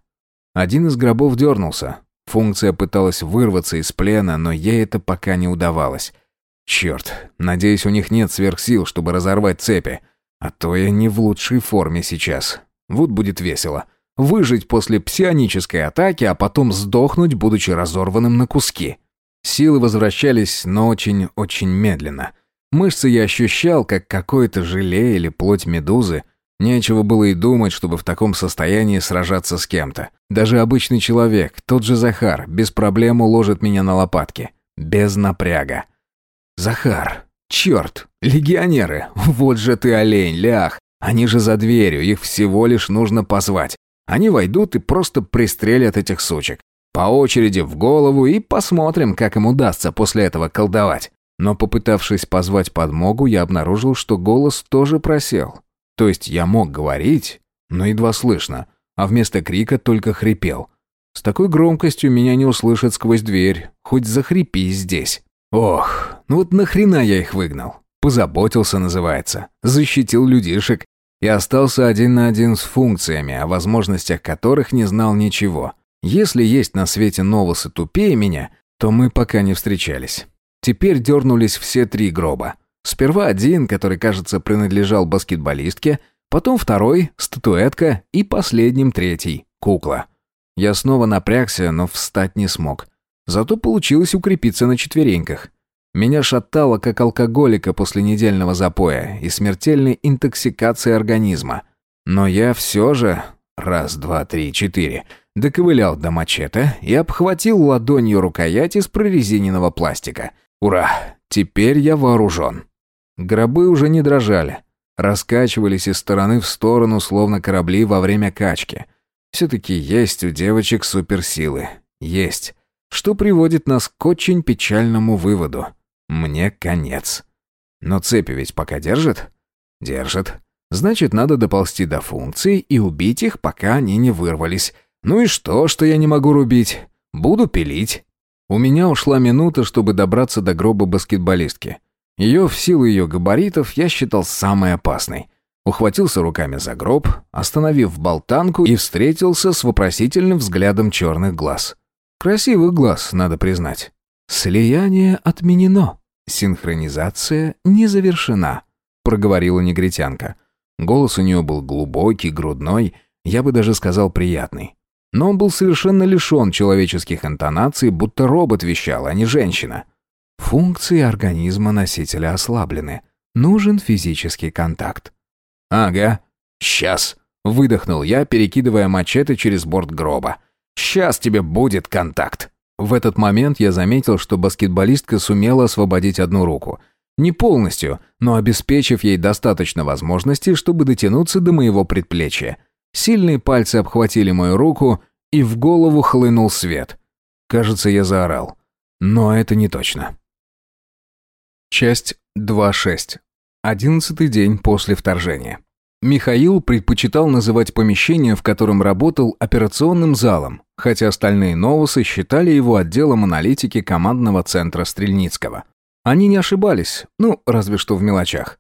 Один из гробов дернулся. Функция пыталась вырваться из плена, но ей это пока не удавалось. Черт, надеюсь, у них нет сверхсил, чтобы разорвать цепи. А то я не в лучшей форме сейчас. Вот будет весело. Выжить после псионической атаки, а потом сдохнуть, будучи разорванным на куски. Силы возвращались, но очень-очень медленно. Мышцы я ощущал, как какое-то желе или плоть медузы. Нечего было и думать, чтобы в таком состоянии сражаться с кем-то. Даже обычный человек, тот же Захар, без проблем уложит меня на лопатки. Без напряга. Захар, Черт, легионеры, вот же ты олень, лях. Они же за дверью, их всего лишь нужно позвать. Они войдут и просто пристрелят этих сучек. По очереди в голову и посмотрим, как им удастся после этого колдовать. Но попытавшись позвать подмогу, я обнаружил, что голос тоже просел. То есть я мог говорить, но едва слышно, а вместо крика только хрипел. С такой громкостью меня не услышат сквозь дверь, хоть захрипи здесь. Ох, ну вот нахрена я их выгнал? Позаботился, называется. Защитил людишек. И остался один на один с функциями, о возможностях которых не знал ничего. Если есть на свете новосы тупее меня, то мы пока не встречались. Теперь дернулись все три гроба. Сперва один, который, кажется, принадлежал баскетболистке, потом второй, статуэтка и последним третий, кукла. Я снова напрягся, но встать не смог. Зато получилось укрепиться на четвереньках. Меня шатало, как алкоголика после недельного запоя и смертельной интоксикации организма. Но я все же, раз, два, три, четыре, доковылял до мачете и обхватил ладонью рукоять из прорезиненного пластика. Ура! Теперь я вооружен. Гробы уже не дрожали. Раскачивались из стороны в сторону, словно корабли во время качки. Все-таки есть у девочек суперсилы. Есть что приводит нас к очень печальному выводу. Мне конец. Но цепи ведь пока держит? Держит. Значит, надо доползти до функций и убить их, пока они не вырвались. Ну и что, что я не могу рубить? Буду пилить. У меня ушла минута, чтобы добраться до гроба баскетболистки. Ее в силу ее габаритов я считал самой опасной. Ухватился руками за гроб, остановив болтанку и встретился с вопросительным взглядом черных глаз. Красивый глаз, надо признать. Слияние отменено. Синхронизация не завершена, проговорила негритянка. Голос у нее был глубокий, грудной, я бы даже сказал приятный. Но он был совершенно лишен человеческих интонаций, будто робот вещал, а не женщина. Функции организма носителя ослаблены. Нужен физический контакт. «Ага, сейчас», — выдохнул я, перекидывая мачете через борт гроба. Сейчас тебе будет контакт». В этот момент я заметил, что баскетболистка сумела освободить одну руку. Не полностью, но обеспечив ей достаточно возможностей, чтобы дотянуться до моего предплечья. Сильные пальцы обхватили мою руку, и в голову хлынул свет. Кажется, я заорал. Но это не точно. Часть 2.6. Одиннадцатый день после вторжения. Михаил предпочитал называть помещение, в котором работал, операционным залом, хотя остальные новосы считали его отделом аналитики командного центра Стрельницкого. Они не ошибались, ну, разве что в мелочах.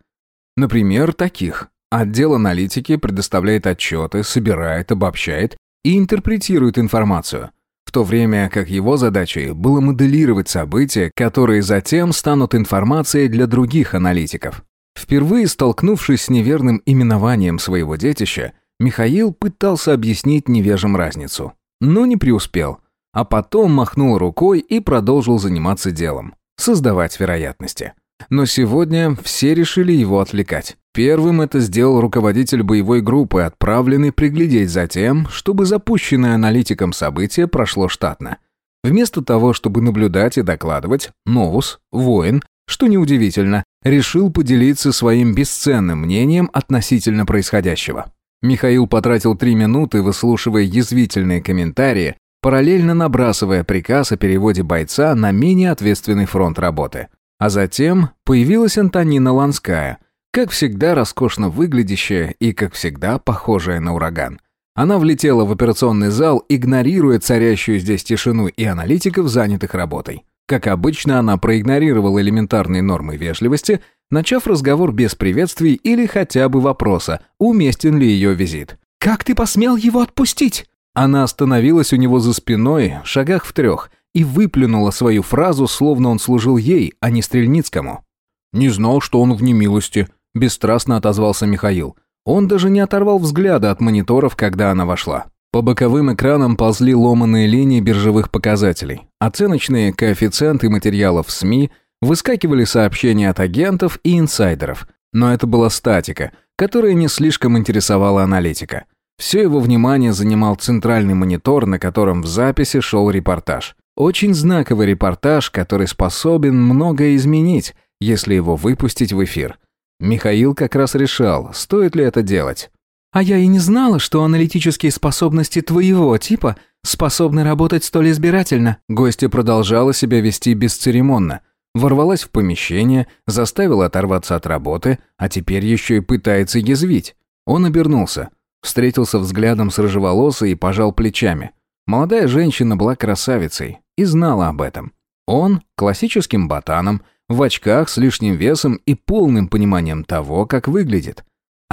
Например, таких. Отдел аналитики предоставляет отчеты, собирает, обобщает и интерпретирует информацию. В то время как его задачей было моделировать события, которые затем станут информацией для других аналитиков. Впервые столкнувшись с неверным именованием своего детища, Михаил пытался объяснить невежим разницу, но не преуспел, а потом махнул рукой и продолжил заниматься делом – создавать вероятности. Но сегодня все решили его отвлекать. Первым это сделал руководитель боевой группы, отправленный приглядеть за тем, чтобы запущенное аналитиком событие прошло штатно. Вместо того, чтобы наблюдать и докладывать, Новус, воин, что неудивительно, решил поделиться своим бесценным мнением относительно происходящего. Михаил потратил три минуты, выслушивая язвительные комментарии, параллельно набрасывая приказ о переводе бойца на менее ответственный фронт работы. А затем появилась Антонина Ланская, как всегда роскошно выглядящая и, как всегда, похожая на ураган. Она влетела в операционный зал, игнорируя царящую здесь тишину и аналитиков, занятых работой. Как обычно, она проигнорировала элементарные нормы вежливости, начав разговор без приветствий или хотя бы вопроса, уместен ли ее визит. «Как ты посмел его отпустить?» Она остановилась у него за спиной, шагах в трех, и выплюнула свою фразу, словно он служил ей, а не Стрельницкому. «Не знал, что он в немилости», – бесстрастно отозвался Михаил. Он даже не оторвал взгляда от мониторов, когда она вошла. По боковым экранам ползли ломаные линии биржевых показателей. Оценочные коэффициенты материалов СМИ, выскакивали сообщения от агентов и инсайдеров. Но это была статика, которая не слишком интересовала аналитика. Все его внимание занимал центральный монитор, на котором в записи шел репортаж. Очень знаковый репортаж, который способен многое изменить, если его выпустить в эфир. Михаил как раз решал, стоит ли это делать. «А я и не знала, что аналитические способности твоего типа способны работать столь избирательно». Гостья продолжала себя вести бесцеремонно. Ворвалась в помещение, заставила оторваться от работы, а теперь еще и пытается язвить. Он обернулся, встретился взглядом с рыжеволосой и пожал плечами. Молодая женщина была красавицей и знала об этом. Он – классическим ботаном, в очках с лишним весом и полным пониманием того, как выглядит.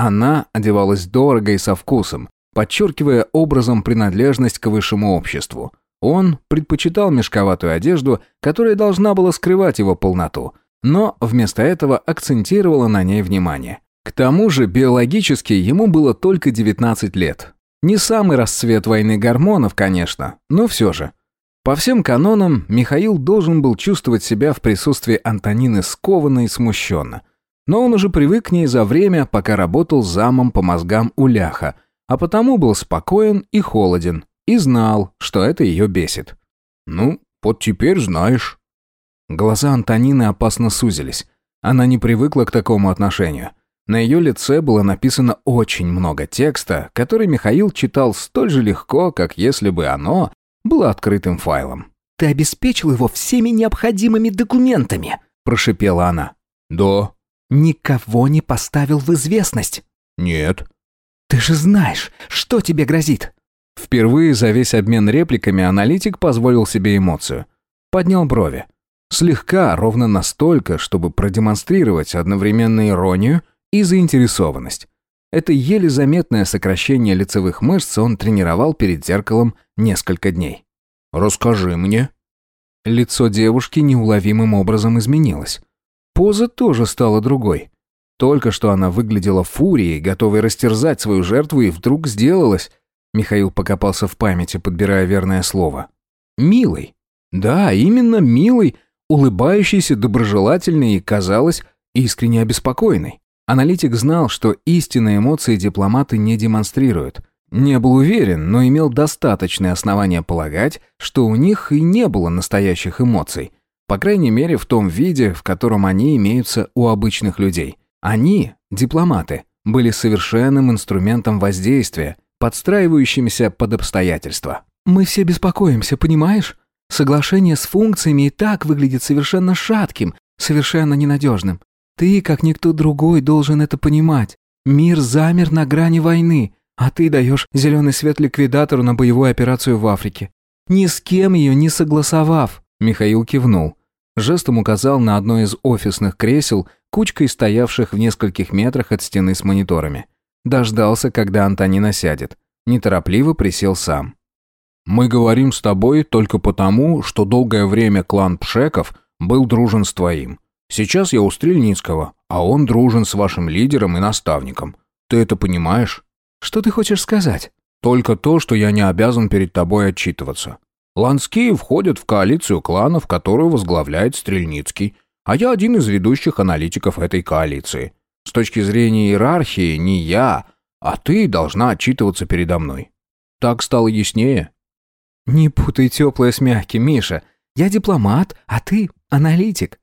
Она одевалась дорого и со вкусом, подчеркивая образом принадлежность к высшему обществу. Он предпочитал мешковатую одежду, которая должна была скрывать его полноту, но вместо этого акцентировала на ней внимание. К тому же биологически ему было только 19 лет. Не самый расцвет войны гормонов, конечно, но все же. По всем канонам, Михаил должен был чувствовать себя в присутствии Антонины скованно и смущенно. Но он уже привык к ней за время, пока работал замом по мозгам у Ляха, а потому был спокоен и холоден, и знал, что это ее бесит. «Ну, вот теперь знаешь». Глаза Антонины опасно сузились. Она не привыкла к такому отношению. На ее лице было написано очень много текста, который Михаил читал столь же легко, как если бы оно было открытым файлом. «Ты обеспечил его всеми необходимыми документами», – прошипела она. «Да». «Никого не поставил в известность?» «Нет». «Ты же знаешь, что тебе грозит». Впервые за весь обмен репликами аналитик позволил себе эмоцию. Поднял брови. Слегка, ровно настолько, чтобы продемонстрировать одновременно иронию и заинтересованность. Это еле заметное сокращение лицевых мышц он тренировал перед зеркалом несколько дней. «Расскажи мне». Лицо девушки неуловимым образом изменилось. Поза тоже стала другой. Только что она выглядела фурией, готовой растерзать свою жертву, и вдруг сделалась... Михаил покопался в памяти, подбирая верное слово. «Милый». Да, именно милый, улыбающийся, доброжелательный и, казалось, искренне обеспокоенный. Аналитик знал, что истинные эмоции дипломаты не демонстрируют. Не был уверен, но имел достаточное основание полагать, что у них и не было настоящих эмоций. По крайней мере, в том виде, в котором они имеются у обычных людей. Они, дипломаты, были совершенным инструментом воздействия, подстраивающимся под обстоятельства. «Мы все беспокоимся, понимаешь? Соглашение с функциями и так выглядит совершенно шатким, совершенно ненадежным. Ты, как никто другой, должен это понимать. Мир замер на грани войны, а ты даешь зеленый свет ликвидатору на боевую операцию в Африке. Ни с кем ее не согласовав». Михаил кивнул. Жестом указал на одно из офисных кресел, кучкой стоявших в нескольких метрах от стены с мониторами. Дождался, когда Антонина сядет. Неторопливо присел сам. Мы говорим с тобой только потому, что долгое время клан Пшеков был дружен с твоим. Сейчас я у Стрельницкого, а он дружен с вашим лидером и наставником. Ты это понимаешь? Что ты хочешь сказать? Только то, что я не обязан перед тобой отчитываться. Ланские входят в коалицию кланов, которую возглавляет Стрельницкий, а я один из ведущих аналитиков этой коалиции. С точки зрения иерархии не я, а ты должна отчитываться передо мной. Так стало яснее? Не путай теплое с мягким, Миша. Я дипломат, а ты аналитик.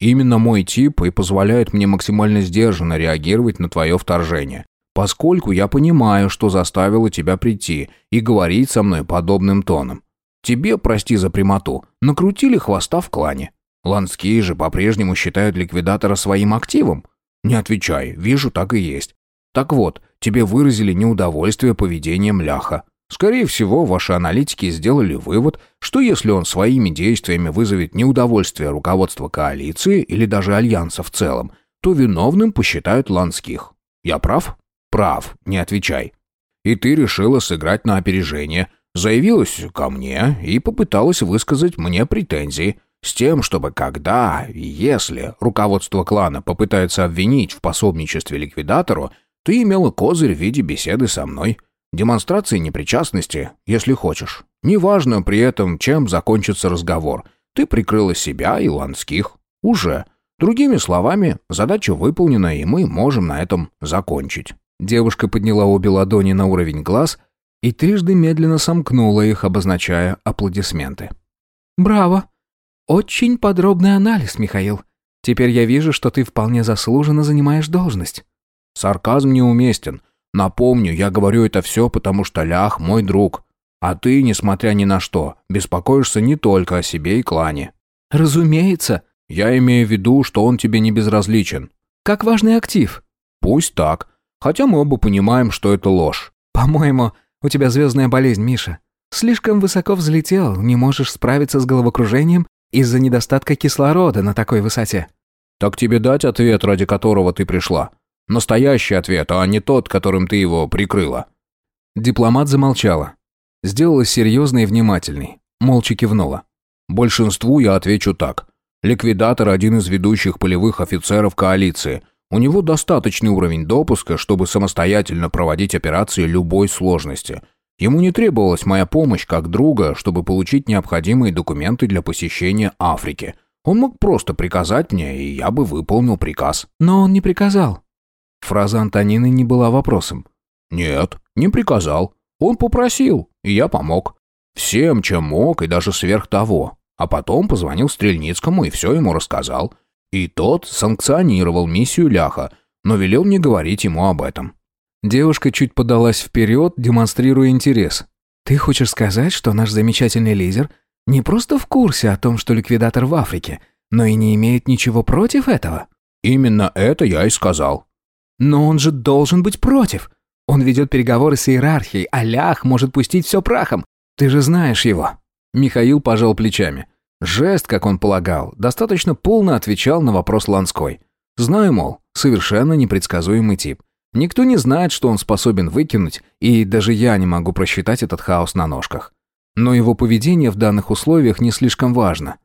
Именно мой тип и позволяет мне максимально сдержанно реагировать на твое вторжение, поскольку я понимаю, что заставило тебя прийти и говорить со мной подобным тоном. Тебе, прости за прямоту, накрутили хвоста в клане. Ланские же по-прежнему считают ликвидатора своим активом. Не отвечай, вижу, так и есть. Так вот, тебе выразили неудовольствие поведением Ляха. Скорее всего, ваши аналитики сделали вывод, что если он своими действиями вызовет неудовольствие руководства коалиции или даже альянса в целом, то виновным посчитают Ланских. Я прав? Прав, не отвечай. И ты решила сыграть на опережение, заявилась ко мне и попыталась высказать мне претензии, с тем, чтобы когда и если руководство клана попытается обвинить в пособничестве ликвидатору, ты имела козырь в виде беседы со мной – Демонстрации непричастности, если хочешь. Неважно при этом, чем закончится разговор. Ты прикрыла себя и Ланских. Уже. Другими словами, задача выполнена, и мы можем на этом закончить». Девушка подняла обе ладони на уровень глаз и трижды медленно сомкнула их, обозначая аплодисменты. «Браво! Очень подробный анализ, Михаил. Теперь я вижу, что ты вполне заслуженно занимаешь должность». «Сарказм неуместен. Напомню, я говорю это все, потому что Лях мой друг. А ты, несмотря ни на что, беспокоишься не только о себе и клане». «Разумеется». «Я имею в виду, что он тебе не безразличен». «Как важный актив». «Пусть так. Хотя мы оба понимаем, что это ложь». «По-моему, у тебя звездная болезнь, Миша. Слишком высоко взлетел, не можешь справиться с головокружением из-за недостатка кислорода на такой высоте». «Так тебе дать ответ, ради которого ты пришла?» Настоящий ответ, а не тот, которым ты его прикрыла». Дипломат замолчала. Сделалась серьезной и внимательной. Молча кивнула. «Большинству я отвечу так. Ликвидатор – один из ведущих полевых офицеров коалиции. У него достаточный уровень допуска, чтобы самостоятельно проводить операции любой сложности. Ему не требовалась моя помощь как друга, чтобы получить необходимые документы для посещения Африки. Он мог просто приказать мне, и я бы выполнил приказ». «Но он не приказал», Фраза Антонины не была вопросом. «Нет, не приказал. Он попросил, и я помог. Всем, чем мог, и даже сверх того. А потом позвонил Стрельницкому и все ему рассказал. И тот санкционировал миссию Ляха, но велел не говорить ему об этом». Девушка чуть подалась вперед, демонстрируя интерес. «Ты хочешь сказать, что наш замечательный лидер не просто в курсе о том, что ликвидатор в Африке, но и не имеет ничего против этого?» «Именно это я и сказал. Но он же должен быть против. Он ведет переговоры с иерархией, а Лях может пустить все прахом. Ты же знаешь его». Михаил пожал плечами. Жест, как он полагал, достаточно полно отвечал на вопрос Ланской. Знаю, мол, совершенно непредсказуемый тип. Никто не знает, что он способен выкинуть, и даже я не могу просчитать этот хаос на ножках. Но его поведение в данных условиях не слишком важно.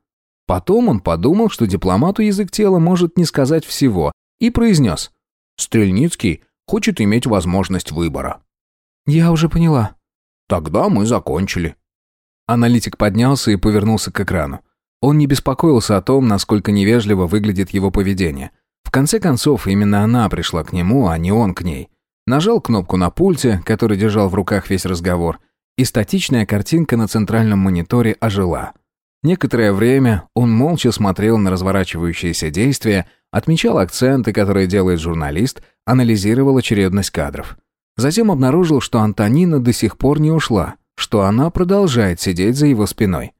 Потом он подумал, что дипломату язык тела может не сказать всего, и произнес Стрельницкий хочет иметь возможность выбора». «Я уже поняла». «Тогда мы закончили». Аналитик поднялся и повернулся к экрану. Он не беспокоился о том, насколько невежливо выглядит его поведение. В конце концов, именно она пришла к нему, а не он к ней. Нажал кнопку на пульте, который держал в руках весь разговор, и статичная картинка на центральном мониторе ожила. Некоторое время он молча смотрел на разворачивающиеся действия, отмечал акценты, которые делает журналист, анализировал очередность кадров. Затем обнаружил, что Антонина до сих пор не ушла, что она продолжает сидеть за его спиной.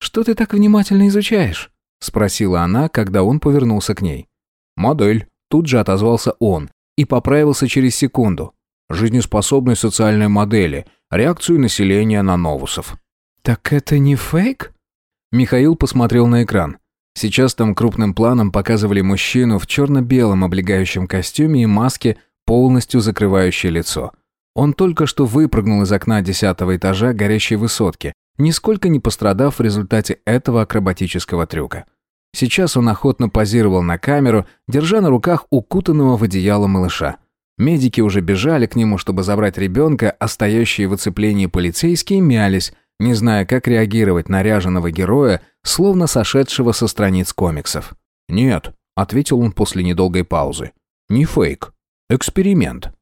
«Что ты так внимательно изучаешь?» — спросила она, когда он повернулся к ней. «Модель», — тут же отозвался он и поправился через секунду. «Жизнеспособной социальной модели, реакцию населения на новусов». «Так это не фейк?» Михаил посмотрел на экран. Сейчас там крупным планом показывали мужчину в черно-белом облегающем костюме и маске, полностью закрывающей лицо. Он только что выпрыгнул из окна десятого этажа горящей высотки, нисколько не пострадав в результате этого акробатического трюка. Сейчас он охотно позировал на камеру, держа на руках укутанного в одеяло малыша. Медики уже бежали к нему, чтобы забрать ребенка, а стоящие в оцеплении полицейские мялись, не зная, как реагировать на ряженого героя, словно сошедшего со страниц комиксов. «Нет», — ответил он после недолгой паузы. «Не фейк. Эксперимент».